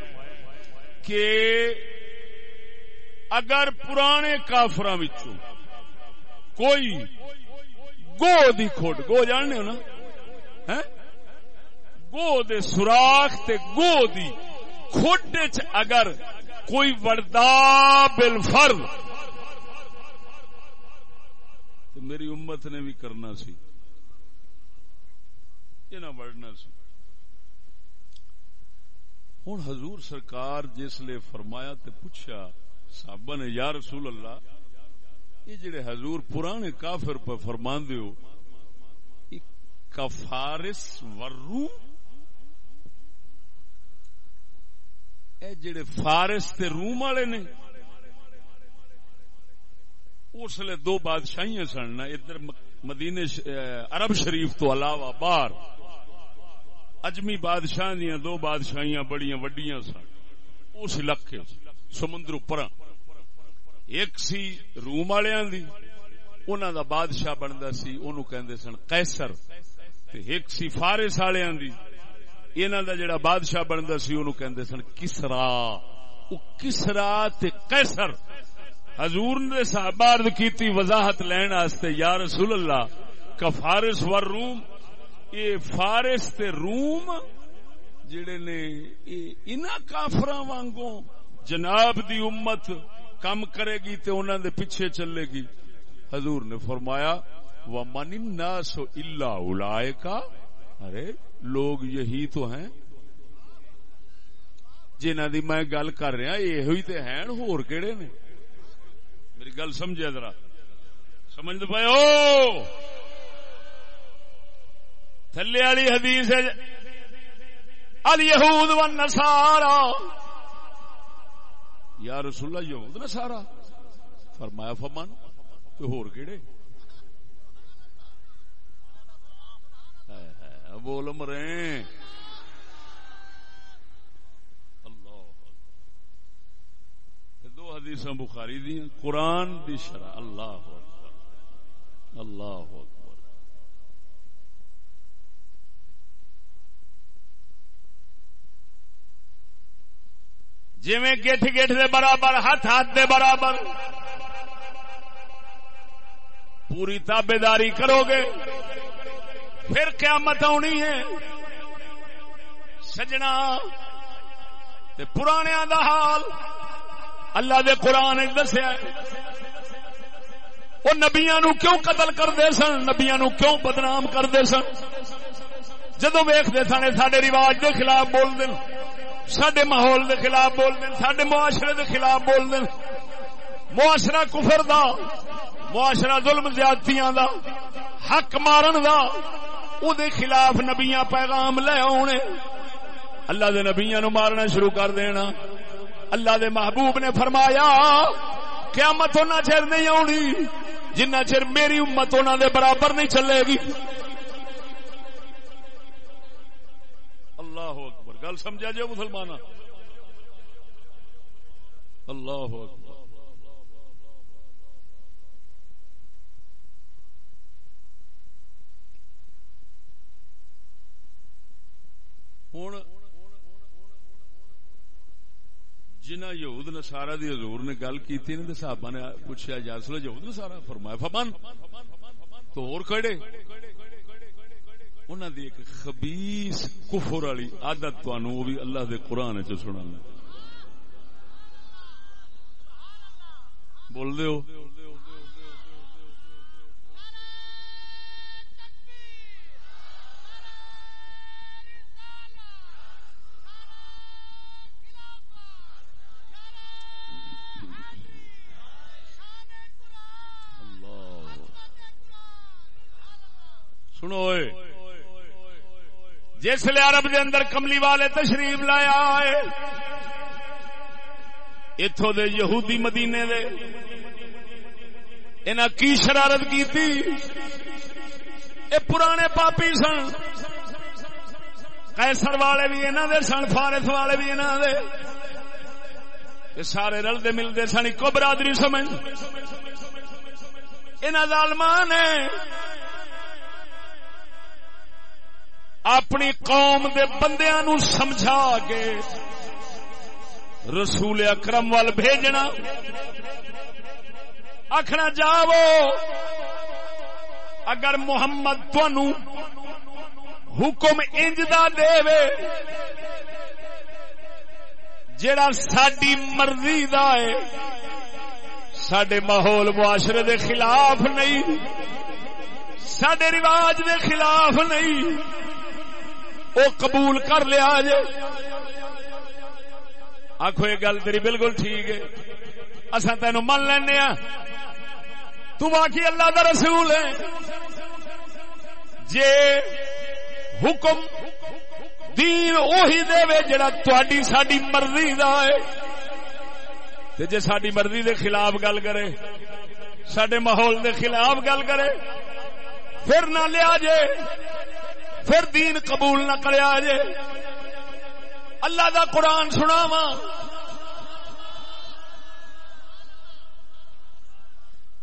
کہ اگر پرانے کافر کوئی گو دی کھوٹ، گو جاننے ہو نا؟ گو دے سوراخ تے گو دی کھوٹے چ اگر کوئی وردہ بالفرد تو میری امت نے بھی کرنا سی، یہ نہ وڑنا سی۔ ہوں حضور سرکار جس لیے فرمایا تے پوچھا صحابہ نے، یا رسول اللہ، یہ جڑے حضور پرانے کافر پر فرمان دیو کفارس ورو اے جڑے فارس تے روم والے نے، اس لیے دو بادشاہیاں سن ادھر مدینے عرب شریف تو علاوہ باہر، اجمی بادشاہ دیا دو بادشاہیاں بڑیاں وڈیاں سن، اس علاقے سمندر پرا ایک سی روم والوں دی انہوں دا بادشاہ بنتا سی، اونوں کہندے سن قیصر۔ تے ایک سی فارس والے دی انہوں دا جڑا بادشاہ بنتا سی، اونوں کہندے سن کسرا۔ او کسرا تے قیصر۔ حضور نے صحابہ عرض کیتی وضاحت لین واسطے، یا رسول اللہ کا فارس ور روم، اے فارس تے روم، جڑے نے اے انہاں کافراں وانگوں جناب دی امت کم کرے گی تے انہاں دے پیچھے چلے گی۔ حضور نے فرمایا، ومن الناس الا اولئک ارے، لوگ یہی تو ہیں جنہ دی میں گل کر رہا یہ ہوئی تے ہیں، ہور کیڑے نے؟ میری گل سمجھے ذرا۔ سمجھ پائے او تھلے والی حدیث ہے الیہود والنصارا یا رسول اللہ یہود نصارا فرمایا فمن؟ تو ہور کیڑے؟ بول مرے دو حدیث بخاری دی قرآن دی شرح، اللہ اللہ جی گیٹ گیٹ دے برابر، ہاتھ ہاتھ دے برابر۔ پوری تابے داری کرو گے۔ پھر قیامت آنی ہے۔ سجنا۔ پرانے دا حال۔ اللہ دے قرآن دسیا وہ نبیا نو کیوں قتل کرتے سن؟ نبیا نو کیوں بدنام کرتے سن؟ جدو ویختے سن سڈے رواج دے خلاف بول دیں سڈے ماحول دے خلاف بول دیں سڈے معاشرے دے خلاف بول دیں معاشرہ کفر دا، معاشرہ ظلم زیادتیاں دا، حق مارن دا، او دے خلاف نبیاں پیغام لے آنے اللہ دے نبیاں نو مارنا شروع کر دینا۔ اللہ دے محبوب نے فرمایا، قیامت ہونا چر نہیں آنی جنہ چر میری امت ہونا دے برابر نہیں چلے گی۔ گل سمجھا جائے مسلمان اللہ اکبر۔ ہوں جنہ یہود نسارا دی حضور نے گل کی صحابہ نے پوچھا جاسلو یہود نسارا فرمایا فبن تو اور کڑے انہوں دی ایک خبیس کفر والی عادت تو بھی اللہ دے قرآن چ سنا بول دے ہو۔ سنو جس لیے عرب دے اندر کملی والے تشریف لایا ہے اتو دے یہودی مدینے دے، انہاں کی شرارت کی تھی اے پرانے پاپی سن کیسر والے بھی انہاں دے سن، فارس والے بھی انہاں دے۔ یہ سارے رلتے ملتے سن ایک برادری سمجھ۔ انہاں ظالمان نے اپنی قوم دے بندیاں نو سمجھا کے رسول اکرم وال بھیجنا۔ آخنا جاو اگر محمد تنو حکم انجدا دے جڑا ساری مرضی دا ہے سڈے ماحول معاشرے دے خلاف نہیں سڈے رواج دے خلاف نہیں۔ وہ قبول کر لیا جے آخو یہ گل تیری بالکل ٹھیک ہے۔ اصا تین من لینا تو باقی اللہ کا رسول ہے۔ جے حکم دین اوہی دے جڑا تھی ساری مرضی دا ہے۔ تے جے ساری مرضی دے خلاف گل کرے سڈے ماحول دے خلاف گل کرے، پھر نہ لیا جے۔ پھر دین قبول نہ کریا جے اللہ دا قرآن سنا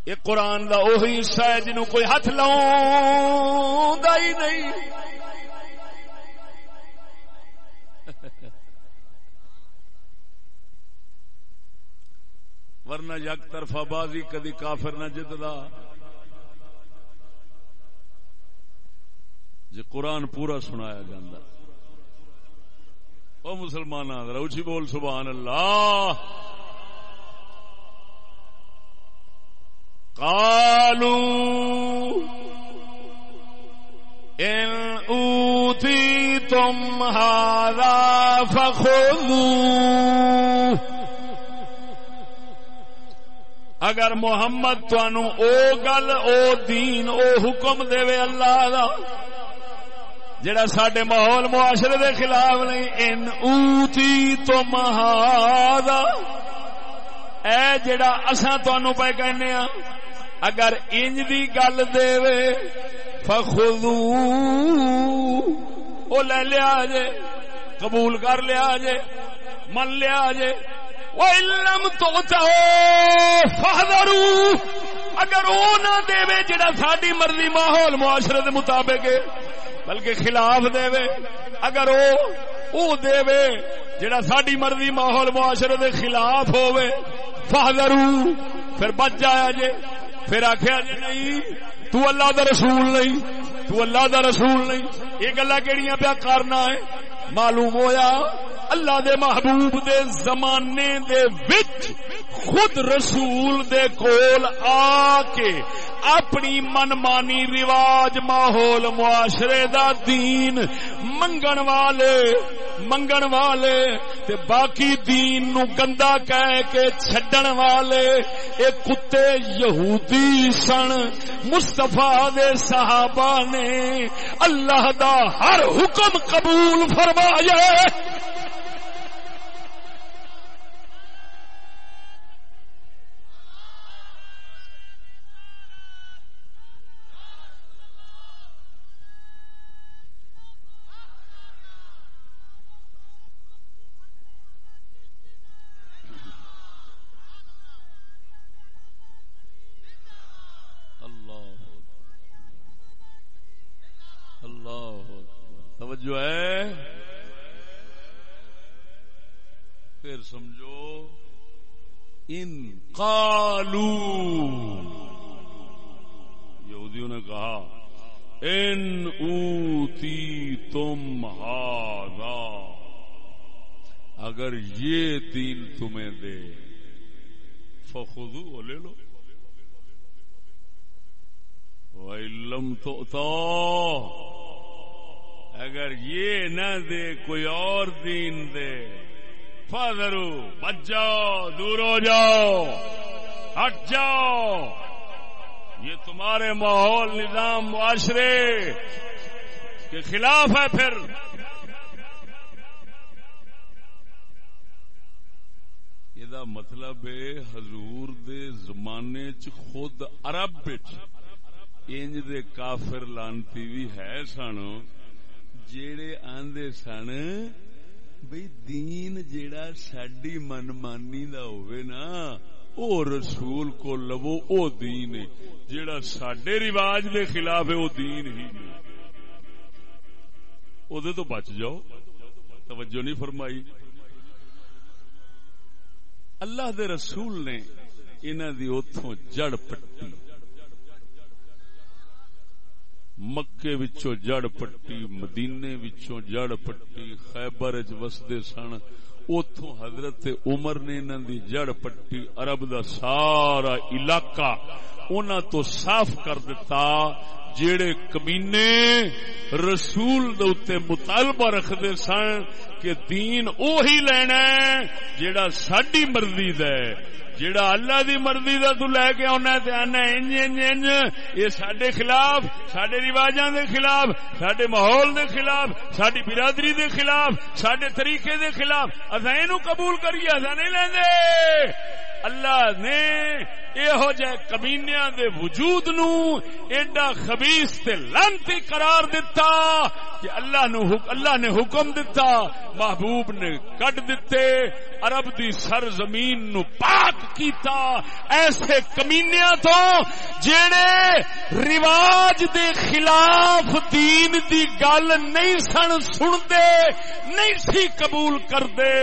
یہ قرآن دا وہی حصہ ہے جنہوں کوئی ہاتھ لاؤں ہی نہیں۔ ورنہ یک طرفہ بازی کدی کافر نہ جتدا۔ جی قرآن پورا سنایا جاندہ او مسلمان آدھر اچھی بول، سبحان اللہ۔ قالوا ان اوتیتم هذا فخذوه اگر محمد تنو او گل، او دین، او حکم دے اللہ دا جڑا سڈے ماحول معاشرے دے خلاف نہیں، ان اوتی تو مہادا اے جڑا اساں تانوں پہ کہنے ہاں اگر انج دی گل دے فخذو، او لے لیا جے، قبول کر لیا جے، من لیا جے وَإِلَّمْ تُعْتَهُ فَحْذَرُوا اگر او نہ دے جڑا ساڈی مرضی ماحول معاشرے دے مطابق ہے بلکہ خلاف دے وے اگر او او دے وے جڑا ساڈی مرضی ماحول معاشرے دے خلاف ہووے فحذروا پھر بچ جایا جے، پھر آخیا جی نہیں، تو اللہ دا رسول نہیں، تو اللہ دا رسول نہیں۔ یہ گلا کہڑیاں پیا کرنا ہے؟ معلوم ہویا، اللہ دے محبوب دے زمانے دے وچ خود رسول دے کول آ کے اپنی من مانی رواج ماحول معاشرے دا دین منگن والے منگن والے تے باقی دین نو گندا کہہ کے چھڈن والے اے کتے یہودی سن، مصطفیٰ دے صحابہ نے اللہ دا ہر حکم قبول فرمایا یہودیوں نے کہا، ان اوتی تم ہاگا اگر یہ دین تمہیں دے فخو لے لو۔ وَإِلَّمْ تُؤْتَا اگر یہ نہ دے، کوئی اور دین دے۔ فادرو بچ جاؤ، دور ہو جاؤ، ہٹ جاؤ۔ یہ تمہارے ماحول، نظام، معاشرے کے خلاف ہے پھر۔ یہ مطلب ہے حضور دے زمانے چ خود عرب انج دے کافر لانتی بھی ہے سن، جیڑے آندے سن بھئی دین جیڑا ساڈی من مانی دا ہوئے نا، او رسول کو لو او دین ہے۔ جیڑا ساڈے رواج دے خلاف ہے، او دین ہی نہیں او دے تو بچ جاؤ۔ توجہ نہیں فرمائی۔ اللہ دے رسول نے انہاں دی اوتھوں جڑ پٹی۔ مکے وچوں جڑ پٹی مدینے وچوں جڑ پٹی خیبر وسدے سن اتوں حضرت عمر نے انہوں دی جڑ پٹی عرب دا سارا علاقہ انہوں تو صاف کر دیتا جیڑے کمینے رسول دے مطالبہ رکھتے سن کہ دین اوہی لینا جیڑا ساڈی مرضی دے۔ جیڑا اللہ دی مرضی دا تو لے کے آنا تے آنا انج انج انج، یہ سڈے خلاف سڈے رواجاں دے خلاف سڈے ماحول دے خلاف ساری برادری دے خلاف سڈے طریقے دے خلاف۔ اصا یہ قبول کریے اصا نہیں لیندے اللہ نے یہو جہ کمینیا دے وجود نو ایڈا خبیس تے لانتی قرار دیتا کہ اللہ نو اللہ نے حکم دیتا محبوب نے کٹ دیتے عرب دی سر زمین نو پاک کیتا۔ ایسے کمینیا تو جڑے رواج دے خلاف دین دی گل نہیں سن سن دے نہیں سی قبول کر دے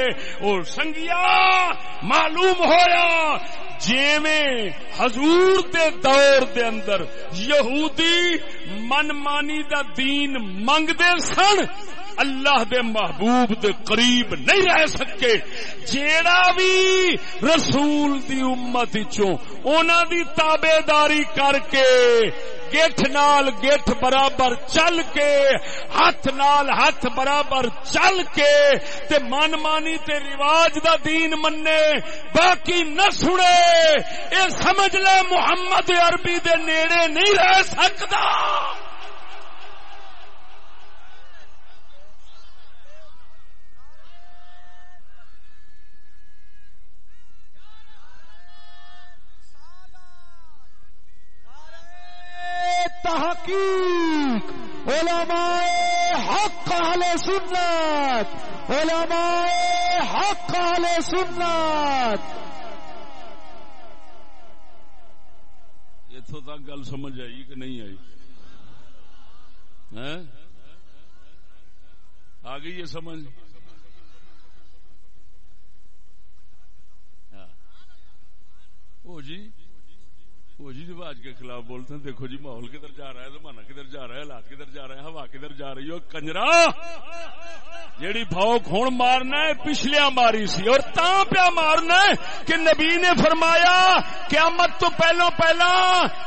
اور سنگیا معلوم ہویا جیویں حضور دے دور دے اندر یہودی من مانی دا دین منگ دے سن اللہ دے محبوب دے قریب نہیں رہ سکے۔ جیڑا بھی رسول دی امت چوں دی تابے داری کر کے گیٹھ نال گیٹھ برابر چل کے، ہاتھ نال ہاتھ برابر چل کے تے من مانی تے رواج دا دین مننے باقی نہ سنے۔ اے سمجھ لے، محمد عربی دے نیڑے نہیں رہ سکتا تحقیق، علماء حق اہل سنت، علماء حق اہل سنت۔ اتوں تک گل سمجھ آئی کہ نہیں آئی؟ آ گئی یہ سمجھ؟ ہاں۔ جی وہ جی رواج کے خلاف بولتے ہیں، دیکھو جی ماحول کدھر جا رہا ہے، زمانہ کدھر جا رہا ہے، حالات کدھر جا رہے ہیں، ہوا کدھر جا رہی ہے کنجرا! جیڑی بھاؤ خون مارنا ہے پچھلیا ماری سی، اور تا پیا مارنا ہے کہ نبی نے فرمایا، قیامت تو پہلو پہلا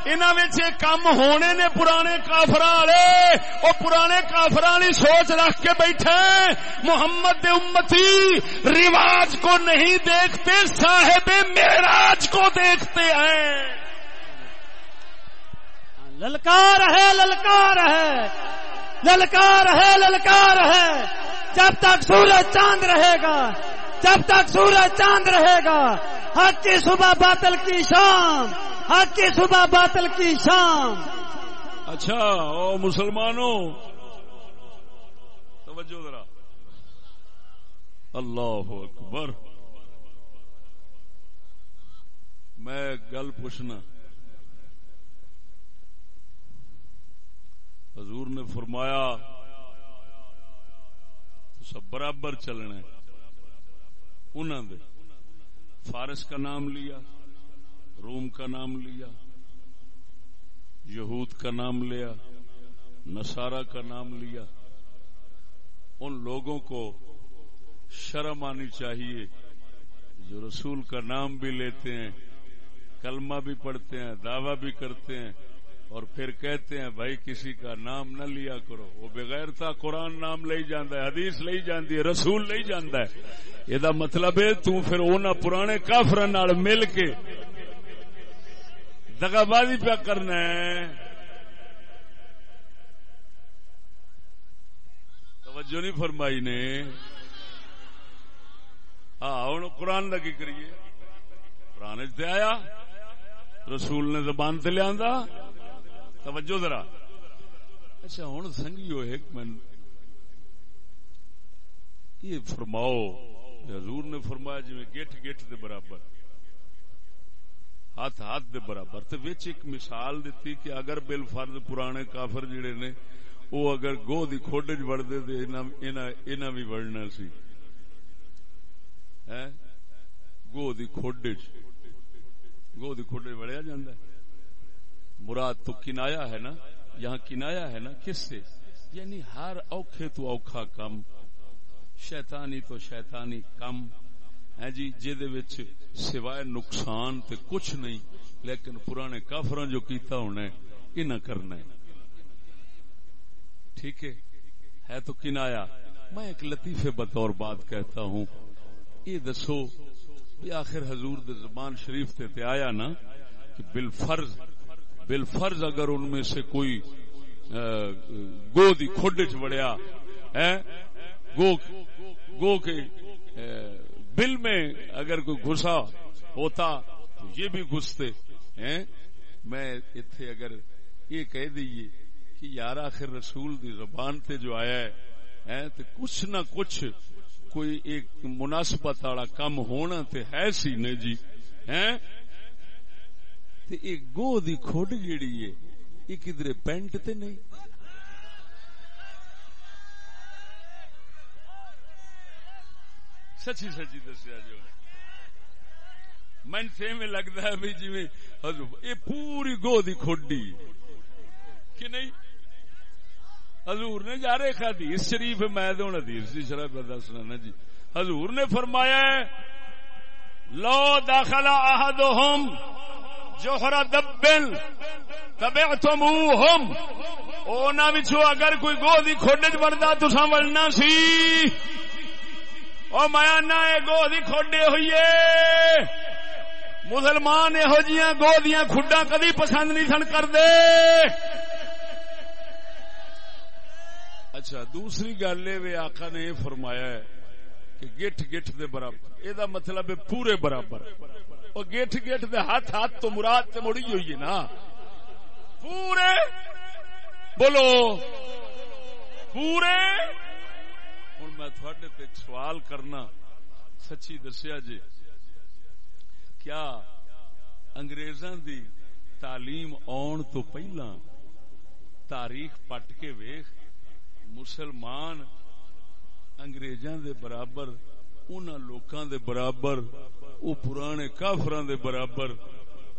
انہوں کام ہونے نے پرانے کافر والے وہ پرانے کافر والی سوچ رکھ کے بیٹھے محمد دے امتی رواج کو نہیں دیکھتے، صاحب میراج کو دیکھتے ہیں۔ للکار ہے للکار ہے۔ للکار ہے للکار ہے۔ جب تک سورج چاند رہے گا، جب تک سورج چاند رہے گا، حق کی صبح باطل کی شام، حق کی صبح باطل کی شام۔ اچھا او مسلمانوں، توجہ ذرا۔ اللہ اکبر۔ میں گل پوچھنا۔ حضور نے فرمایا سب برابر چلنا انہوں نے فارس کا نام لیا، روم کا نام لیا، یہود کا نام لیا نسارا کا نام لیا۔ ان لوگوں کو شرم آنی چاہیے۔ جو رسول کا نام بھی لیتے ہیں، کلمہ بھی پڑھتے ہیں، دعوی بھی کرتے ہیں۔ اور پھر کہتے ہیں، بھائی کسی کا نام نہ لیا کرو. وہ بغیر تھا قرآن نام لے جانا ہے، حدیث لے جاندی ہے، رسول لے جانا ہے. یہ مطلب ہے، تو پھر اونا پرانے کافر مل کے دگا بازی پیا کرنا ہے. توجہ نہیں فرمائی نے. ہاں ہوں قرآن کا کی کریے؟ قرآن آیا؟ رسول نے زبان تے لیا توجہ ذرا۔ اچھا ہوں سنگیو ایک من یہ فرماؤ، حضور نے فرمایا جی گیٹ گیٹ دے برابر، ہاتھ ہاتھ دے برابر تو وچ ایک مثال دیتی کہ اگر بل فرض پرانے کافر جڑے نے وہ اگر گو دی کھوڈے چ وڑتے تو بھی وڑنا سی۔ گو دی کھوڈ کھوڈے گو دی کھوڈے وڑیا جاندہ ہے۔ مراد تو کنایا ہے نا؟ یہاں کنایا ہے نا؟ کس سے؟ یعنی ہر اوکھے تو اوکھا کم، شیطانی تو شیطانی کم ہے جی؟ وچ سوائے نقصان تے کچھ نہیں، لیکن پرانے کافر جو کیتا ہونا ہے نہ کرنا ہے۔ ٹھیک ہے؟ ہے تو کنایا۔ میں ایک لطیفے بطور بات کہتا ہوں۔ یہ دسو آخر حضور دے زبان شریف تے تے آیا نا، کہ بالفرض بالفرض اگر ان میں سے کوئی گو دی کھوڈ چ وڑیا گو گو کے بل میں اگر کوئی گھسا ہوتا، تو یہ بھی گھستے، ہیں؟ میں اتھے اگر یہ کہہ دیئے کہ یار آخر رسول دی زبان تے جو آیا ہے تو کچھ نہ کچھ کوئی ایک مناسبت والا کم ہونا تے ہے سی نے جی ہیں؟ تے ایک گو دی کھوڈ جیڑی ہے یہ کدھر پینٹ تے نہیں؟ سچی سچی دسیا جی جو من سے میں لگتا ہے بھی جی میں حضور یہ پوری گو دی کھوڈی کہ نہیں؟ حضور نے جا رہے حدیث شریف، میں تو حدیث کی شرح دسنا نا جی۔ حضور نے فرمایا ہے، لو داخلہ احدہم جوہرا دبن تبع تموہم اونا وچو اگر کوئی گو دی کھوڈے چ وڑدا تساں وڑنا سی۔ او میں نہ اے گو دی کھوڈے ہوئیے۔ مسلمان یہو جیاں گو دیاں کھڈا کدی پسند نہیں سن کردے۔ اچھا دوسری گل یہ آقا نے یہ فرمایا ہے کہ گٹھ گٹھ دے برابر۔ یہ مطلب ہے پورے برابر۔ اور گٹھ گٹھ دے ہاتھ ہاتھ تو مراد تے مڑی ہوئی ہے نا۔ پورے بولو۔ پورے۔ ہوں میں تھوڑے تے ایک سوال کرنا۔ سچی دسیا جی۔ کیا انگریزاں دی تعلیم آن تو پہلا تاریخ پٹ کے ویخ مسلمان انگریزاں دے برابر، انہاں لوکاں دے برابر او پرانے کافراں دے برابر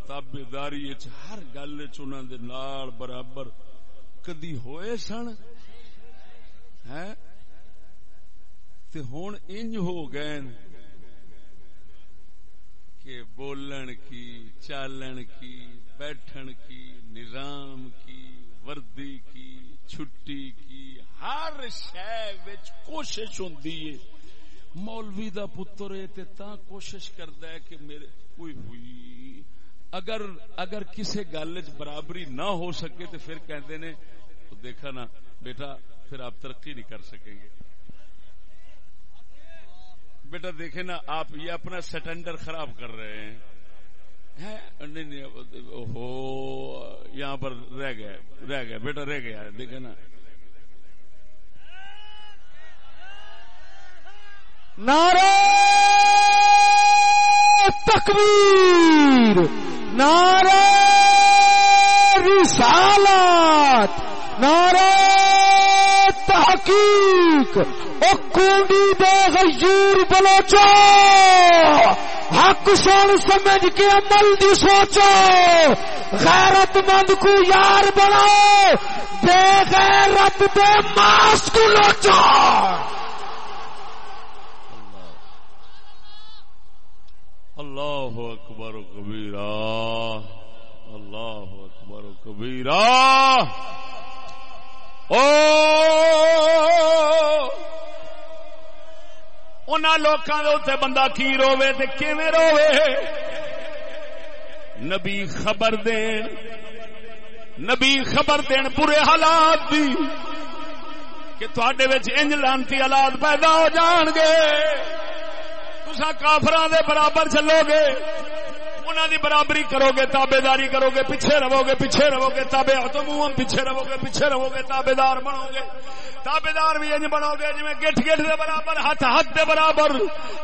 تابے داری ہر گل دے نال برابر کدی ہوئے سن؟ ہے تے انج ہو گئے کہ بولن کی، چالن کی، بیٹھن کی، نظام کی، وردی کی، چھٹی کی، ہر شہ کوشش ہوں مولوی دا پتر ہے تے تا کوشش کردا ہے کہ میرے کوئی ہوئی اگر اگر کسی گل برابری نہ ہو سکے تو پھر کہندے نے، تو دیکھا نا، بیٹا، پھر آپ ترقی نہیں کر سکیں گے۔ بیٹا، دیکھے نا، آپ یہ اپنا سٹینڈر خراب کر رہے ہیں۔ نہیں نہیں، ہو، یہاں پر رہ گئے رہ گئے، بیٹا، رہ گیا دیکھے نا۔ نعرہ تکبیر، نعرہ رسالت نعرہ تحقیق او کونڈی دے غیور بلوچو حق سن سمجھ کے عمل دی سوچو، غیرت مند کو یار بناؤ، بے غیرت دے ماس کو لوچو۔ اللہ اکبر کبیرا اللہ اکبر کبیرا او! ان لوگوں بندہ کی روے تے کیویں روے نبی خبر دین۔ نبی خبر دین برے حالات دی کہ تھوڑے انج لانتی حالات پیدا ہو جان گے۔ تسا کافر دے برابر چلو گے۔ انہوں دی برابری کرو گے تابے داری کرو گے پیچھے رہو گے پیچھے رہو گے تابے تو پیچھے رہو گے پیچھے رہو گے تابے دار بنو گے تابے دار بھی انج بنو گے جی گٹ گٹ دے برابر ہاتھ ہاتھ دے برابر۔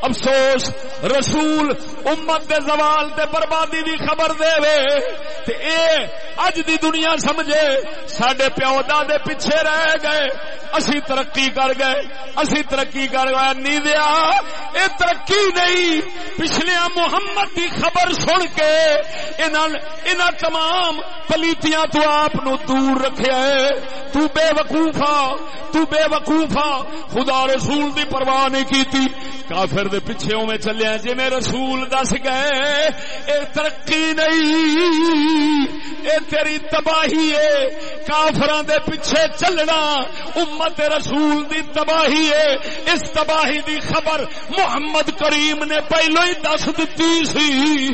افسوس، رسول امت دے زوال دے بربادی دی خبر دے وے۔ تے اے اج دی دنیا سمجھے، ساڈے پیو دے پیچھے رہ گئے۔ اسی ترقی کر گئے، اسی ترقی کر گئے۔ نہیں دیا اے ترقی نہیں پچھلے محمد دی خبر سن کے انہاں تمام پلیتیاں تو آپ نو دور رکھیا ہے۔ تو بے وقوفا تو بے وقوفا خدا رسول دی پرواہ نہیں کیتی۔ کافر دے پیچھے میں چلیا جی میں رسول دس گئے، اے ترقی نہیں، اے تیری تباہی ہے۔ کافران دے پیچھے چلنا امت رسول دی تباہی ہے۔ اس تباہی دی خبر محمد کریم نے پہلو ہی دس دتی سی۔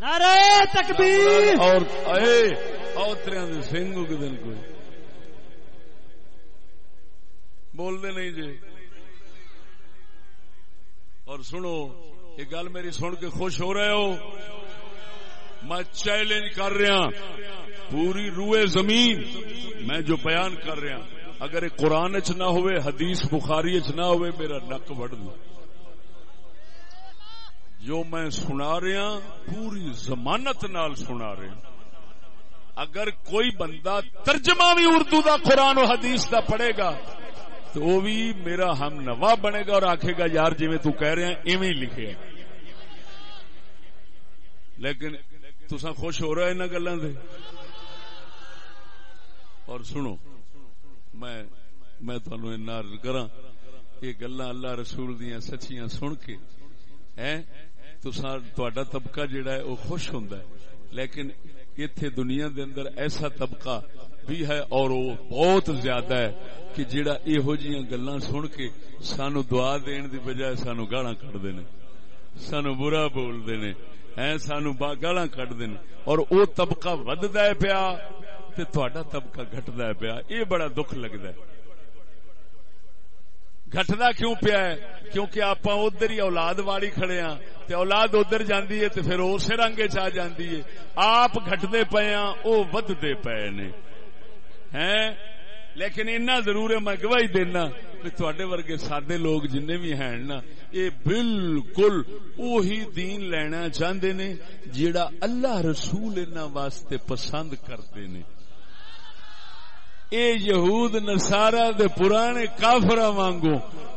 نعرہ تکبیر! اور اے! اور تیرے سنگو کے دل کو بول دے نہیں جی۔ اور سنو، یہ گل میری سن کے خوش ہو رہے ہو۔ میں چیلنج کر رہا پوری روئے زمین میں جو بیان کر رہا اگر قرآن چ نہ ہوئے، حدیث بخاری چ نہ ہوئے، میرا نک وڈ دو۔ جو میں سنا رہا پوری ضمانت نال سنا رہا اگر کوئی بندہ ترجمہ بھی اردو دا، قرآن و حدیث دا پڑھے گا، تو وہ بھی میرا ہم نوا بنے گا اور آخے گا، یار جی تو کہہ رہے ہیں ایویں لکھے۔ لیکن تسا خوش ہو رہا ہے ان گلوں سے اور سنو، میں میں تھانوں کرا یہ گلا اللہ رسول دیا سچیاں سن کے تھوڑا طبقہ جڑا ہے وہ خوش ہوں لیکن اتنے دنیا دے اندر ایسا طبقہ بھی ہے اور وہ بہت زیادہ ہے کہ جڑا یہو جی گلا سن کے سانو دعا دین دی بجائے سانو گالا کٹ دے سانو برا بول دے سانو گالا کٹ دے اور وہ طبقہ ود پیا تھوڑا طبقہ گٹتا پیا۔ یہ بڑا دکھ لگتا ہے۔ گٹدا کیوں پیا ہے؟ کیونکہ آپ ادھر ہی اولاد والی کھڑے ہاں۔ تے اولاد ادھر جاندی ہے تے پھر اسی رنگ چ جاندی ہے۔ آپ گٹتے پے ہاں وہ ودتے پے نے۔ ہیں؟ لیکن اتنا ضرور ہے، میں گواہی دینا کہ تھوڑے ورگے سادے لوگ جن بھی ہیں نا، یہ بالکل اوہی دین لینا چاہتے نے، جیڑا اللہ رسول انہاں واسطے پسند کرتے نے۔ اے یہود نسارا دے پرانے کافر وانگو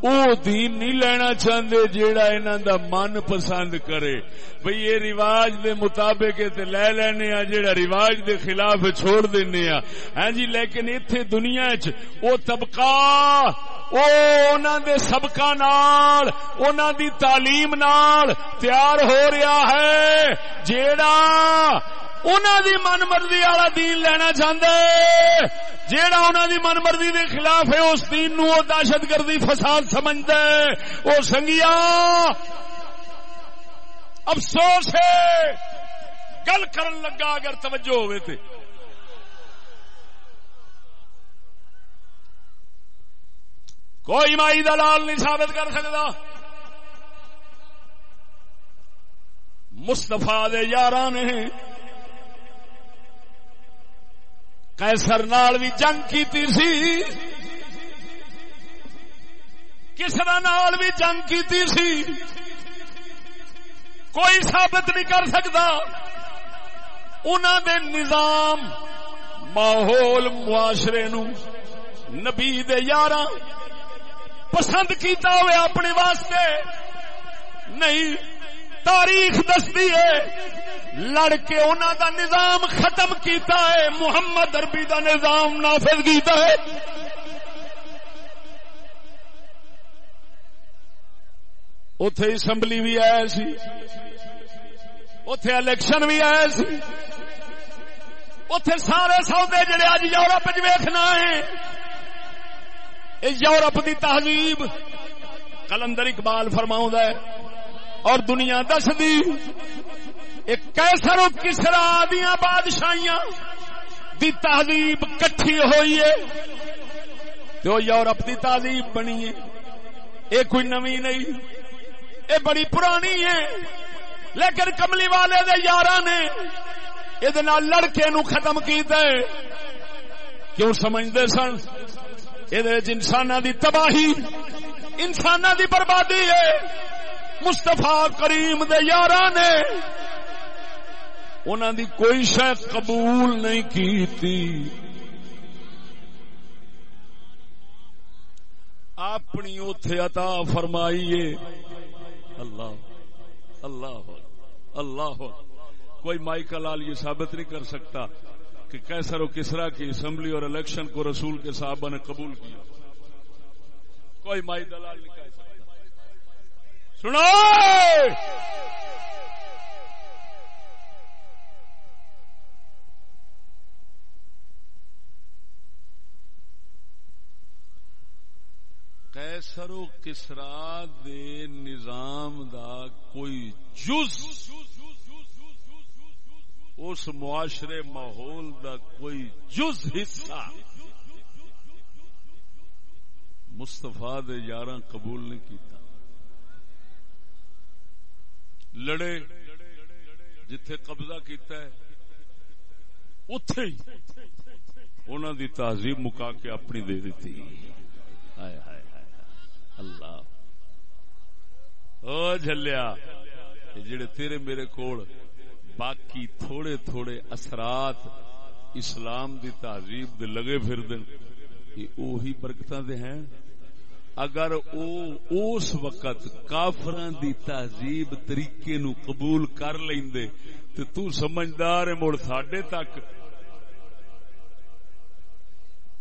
او دین نہیں لینا چاہتے جیڑا انہوں دا من پسند کرے۔ بھئی یہ رواج دے مطابق تے لے لینے آ جیڑا رواج دے خلاف چھوڑ دینے آ ہاں جی لیکن ایتھے دنیا چ او طبقہ، او انہاں دے سبقہ نال، انہاں دی تعلیم نال تیار ہو رہا ہے۔ جیڑا انہوں دی من مرضی والا دین لینا چاہتا ہے۔ جیڑا انہوں دی من مرضی دے خلاف ہے، اس دین نو دہشت گردی فساد سمجھتا ہے۔ وہ سنگیا، افسوس ہے۔ گل کرن لگا اگر توجہ ہوئے تھے کوئی مائی دلال نہیں ثابت کر سکتا مستفا دے یار نے کیسر نال بھی جنگ کیتی سی۔ کسرا نال بھی جنگ کیتی سی۔ کوئی ثابت نہیں کر سکتا۔ انہوں دے نظام ماحول معاشرے نو نبی دے یار پسند کیتا ہوئے اپنے واسطے۔ نہیں تاریخ دستی ہے۔ لڑ کے انہوں دا نظام ختم کیتا ہے۔ محمد اربی دا نظام نافذ کیتا ہے۔ اتے اسمبلی بھی آیا سی۔ اتے الیکشن بھی آیا سی۔ اتے سارے سودے جڑے اج یورپ ویخنا ہے۔ یورپ دی تہذیب۔ کلندر اقبال فرماؤں ہے۔ اور دنیا دس دی ایک کیسر کسرا دیا بادشاہیاں دی تہذیب کٹھی ہوئی ہے جو یورپ دی تہذیب بنی ہے۔ یہ کوئی نوی نہیں یہ بڑی پرانی ہے۔ لیکن کملی والے دے یار نے یہ لڑکے نو ختم کیتا ہے۔ کیوں سمجھتے سن؟ یہ انسان دی تباہی انسان دی بربادی ہے۔ مستفا کریم دے نے انہوں دی کوئی شہ قبول نہیں کی اپنی اتے عطا فرمائیے۔ اللہ اللہ اللہ۔ کوئی مائی کا لال یہ ثابت نہیں کر سکتا کہ کیسر و کسرا کی اسمبلی اور الیکشن کو رسول کے صحابہ نے قبول کیا۔ کوئی مائی دلال نہیں سنو! کیسر و کسرا دے نظام دا کوئی جز اس معاشرے ماحول دا کوئی جز حصہ مستفا دے یار قبول نہیں کیتا۔ لڑے جتھے قبضہ کیتا ہے اتے ہی انہوں دی تہذیب مکا کے اپنی دے دیتی ہائے ہائے ہائے اللہ۔ او جھلیا جڑے تیرے میرے کول باقی تھوڑے تھوڑے اثرات اسلام دی تہذیب دے لگے پھر دن یہ اوہی برکتاں دے ہیں۔ اگر او اس وقت کافران دی تہذیب طریقے نو قبول کر لیندے، تے تو سمجھدار ہے مڑ ساڈے تک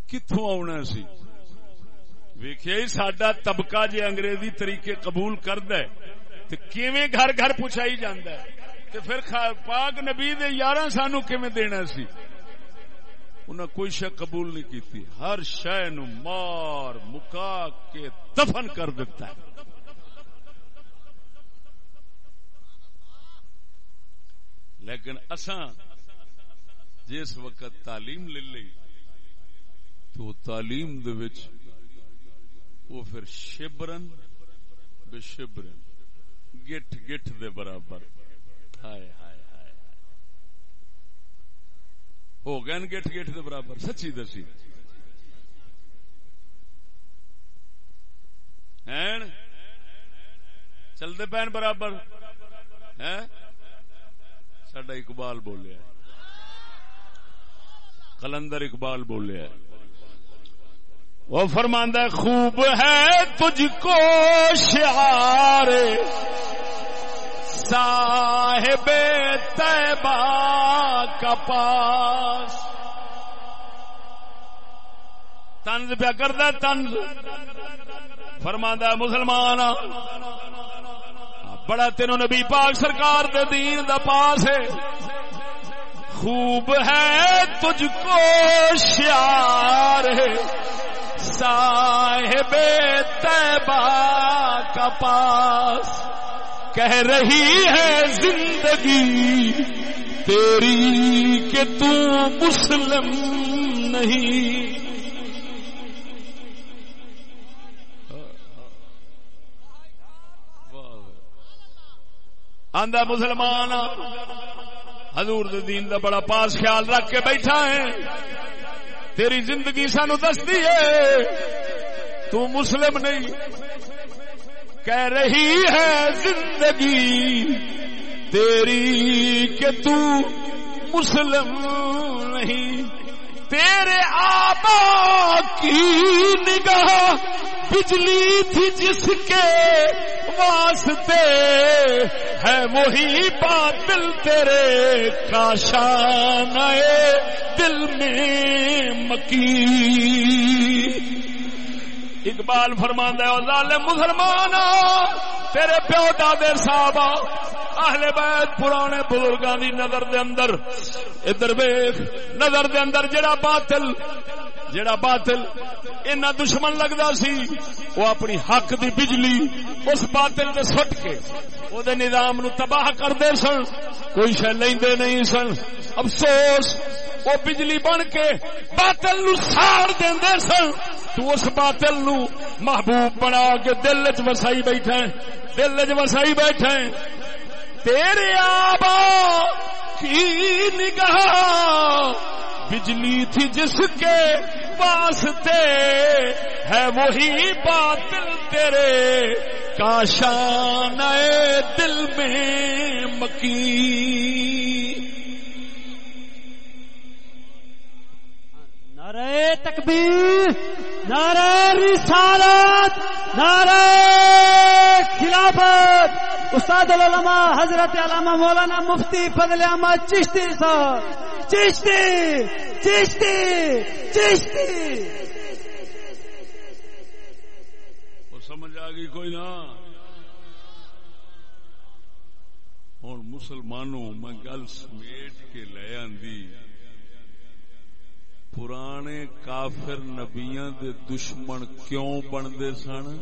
کتوں آنا سی؟ ویکھیا ہی ساڈا طبقہ جے انگریزی طریقے قبول کرد ہے، تے کیویں گھر گھر پوچھائی جاندا ہے؟ تے پھر پاک نبی دے یاراں سانو کیویں دینا سی؟ انہیں کوئی شہ قبول نہیں کی ہر شہ نو مار، مکا کے دفن کر دیتا ہے۔ لیکن اساں جس وقت تعلیم لے لی، تو تعلیم دے وچ وہ پھر شبرن بے شبرن، گٹ گٹ دے برابر۔ ہائے ہائے۔ ہو گئے گیٹ گیٹ دے برابر، سچی دسی۔ چلتے پین برابر۔ سڈا اقبال بولیا کلندر اقبال بولیا وہ فرماندہ خوب ہے تجھ کو شعار صاحب تیبا کا پاس۔ تنز پیا کرتا تنز فرما مسلمان بڑا تینوں نبی پاک سرکار دے دین دا پاس ہے۔ خوب ہے تجھ کو شیار ہے۔ صاحب تیبا کا پاس۔ کہہ رہی ہے زندگی تیری کہ تو مسلم نہیں۔ آندہ مسلمان، حضور دین دا بڑا پاس خیال رکھ کے بیٹھا ہے۔ تیری زندگی سانو دستی ہے، تو مسلم نہیں۔ کہہ رہی ہے زندگی تیری کہ تو مسلم نہیں، تیرے آبا کی نگاہ بجلی تھی جس کے واسطے ہے وہی باطل تیرے کاشان دل میں مکی۔ اقبال فرماندہ ظالم مسلمان تیرے پیو دادے صاحب اہل بیت پرانے بزرگاں دی نظر دے اندر، ادھر ویکھ، نظر دے اندر جڑا باطل جڑا باطل اینا دشمن لگدا سی وہ اپنی حق دی بجلی اس باطل دے سٹ کے او دے نظام نو تباہ کر دے سن۔ کوئی شے لیندے نہیں سن۔ افسوس وہ بجلی بن کے باطل نو ساڑ دے سن۔ تو اس باطل نو محبوب بنا کے دل چ وسائی بیٹھے دل چ وسائی بیٹھے تیرے آبا کی نگاہ بجلی تھی جس کے واسطے ہے وہی باطل تیرے کاشان دل میں مکی۔ نعرہ تکبیر، نعرہ رسالت۔ نعرہ خلافت استاد العلماء حضرت علامہ مولانا مفتی فضل احمد چشتی صاحب۔ چشتی چشتی چشتی۔ سمجھ آ گئی کوئی نہ ہوں مسلمانوں، میں گل سمیٹ کے لے آندی۔ پرانے کافر نبیاں دے دشمن کیوں بنتے سن؟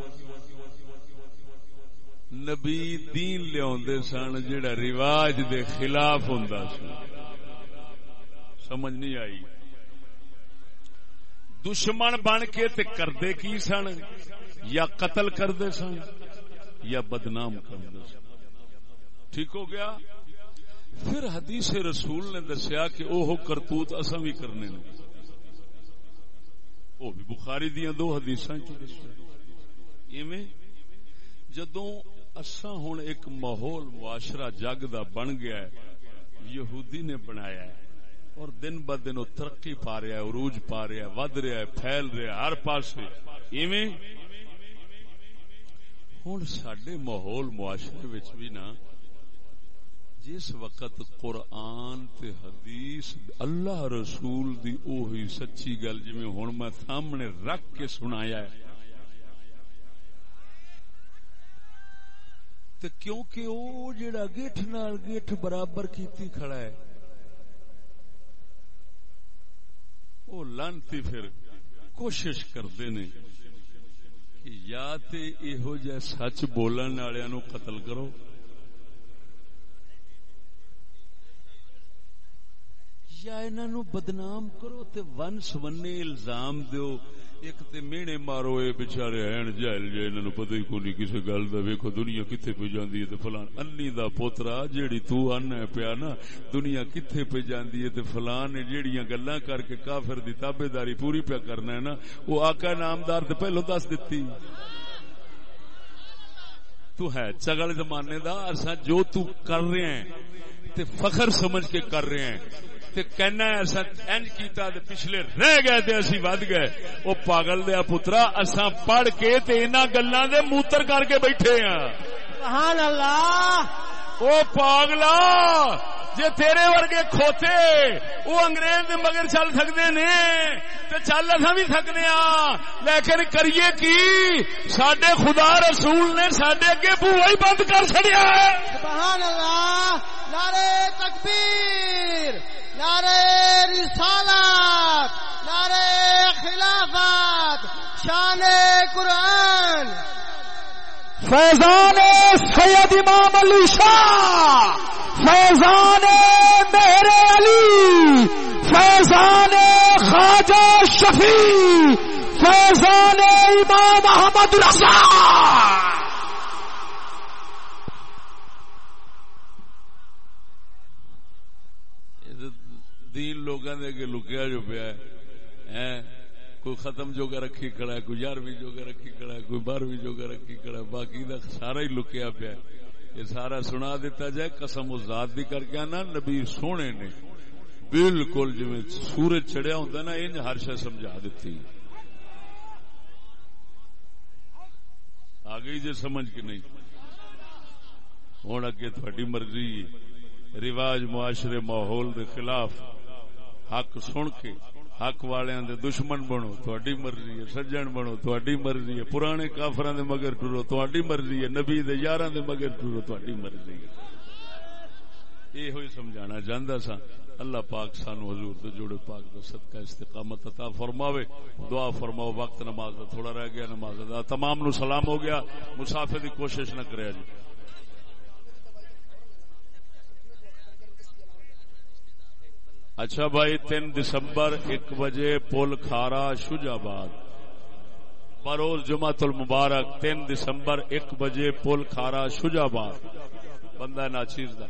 نبی دین لیا سن جڑا رواج دے خلاف ہوں سمجھ نہیں آئی۔ دشمن بن کے تے کردے کی سن؟ یا قتل کرتے سن؟ یا بدنام کرتے سن؟ ٹھیک ہو گیا؟ پھر حدیث رسول نے دسیا کہ وہ کرتوت اصا بھی کرنے نے۔ وہ بھی بخاری دیا دو حدیث جدو اصا ہوں ایک ماحول معاشرہ جگ دا بن گیا ہے، یہودی نے بنایا ہے، اور دن ب دن وہ ترقی پا رہا ہے، عروج پا رہا ہے، ود رہا ہے، پھیل رہا ہے، ہر پاس ہوں سڈے ماحول معاشرے بھی نا جس وقت قرآن تے حدیث اللہ رسول دی اوہی سچی گل جی ہوں میں سامنے رکھ کے سنایا ہے، تے کیونکہ او جڑا گیٹھ نال گیٹھ برابر کیتی کھڑا ہے، او لانتی پھر کوشش کرتے نے کہ یا تے ایہو جہ سچ بولن والے نو قتل کرو۔ یا انہوں بدنام کرو تے ون سونے الزام دیو۔ ایک تے مینے مارو، اے بچارے ہیں جہل جے انہاں نو پتہ ہی کوئی کسے گل دا۔ ویکھو دنیا کتے پہ جاندی ہے تے فلان۔ انی دا پوترا، جیڑی تو ان ہے پیا نا، دنیا کتے پہ جاندی ہے تے فلان نے جیڑیاں گلاں کر کے کافر دی تابعداری پوری پیا کرنا ہے نا۔ وہ آقا نامدار تے پہلو دس دتی۔ تو ہے چگل زمانے دا، اساں جو تو کر رہے ہیں تے فخر سمجھ کے کر رہے ہیں۔ کہنا کیتا پچھلے رہ گئے تے اسی ود گئے۔ وہ پاگل دیا پترا اصا پڑھ کے گلا دے موتر کر کے بیٹھے ہاں۔ سبحان اللہ! او پاگلا، جے تیرے ورگے کھوتے وہ انگریز دے مگر چل سکتے نے، تے چل اصا بھی سکنے ہاں لیکن کریے کی؟ سڈے خدا رسول نے سڈے اگے بوا ہی بند کر چڑیا سبحان اللہ نعرے تکبیر نعرے رسالت نعرے خلافت، شان قرآن۔ فیضان سید امام علی شاہ، فیضان میرے علی، فیضان خواجہ شفیع، فیضان امام محمد رضا دین لوگوں دے اگے لکیا جو پیا ہے کوئی ختم جو کا رکھی کھڑا ہے، کوئی یارویں جو کا رکھی کھڑا ہے، کوئی بارہویں جو کا رکھی کھڑا ہے، باقی دا سارا ہی لکیا پیا یہ سارا سنا دیتا جائے، قسم ذات بھی کر کے آنا، نبی سونے نے بالکل جی سورج چڑیا ہوں نا، انج ہر شا سمجھا دیتی آ گئی جی سمجھ کے نہیں؟ ہوں اگے تھوڑی مرضی رواج معاشرے ماحول دے خلاف حق سن کے حق والوں دے دشمن بنو تھوڑی مرضی ہے، سجن بنو تھوڑی مرضی ہے، پرانے کافران دے مگر ٹرو تھوڑی مرضی ہے، نبی دے یاراں دے مگر ٹرو تھوڑی مرضی ہے۔ یہ ہوئی سمجھانا چاہتا سا اللہ پاک سانو حضور دے جوڑے پاک دا صدقہ استقامت عطا فرماوے۔ دعا فرماو وقت نماز دا تھوڑا رہ گیا، نماز دا تمام نو سلام ہو گیا۔ مسافر دی کوشش نہ کرے جی اچھا بھائی، تین دسمبر، ایک بجے پل کھارا، شجاباد۔ بروز جمع المبارک، تین دسمبر، ایک بجے پل کھارا، شجاباد۔ بندہ ناچیز دا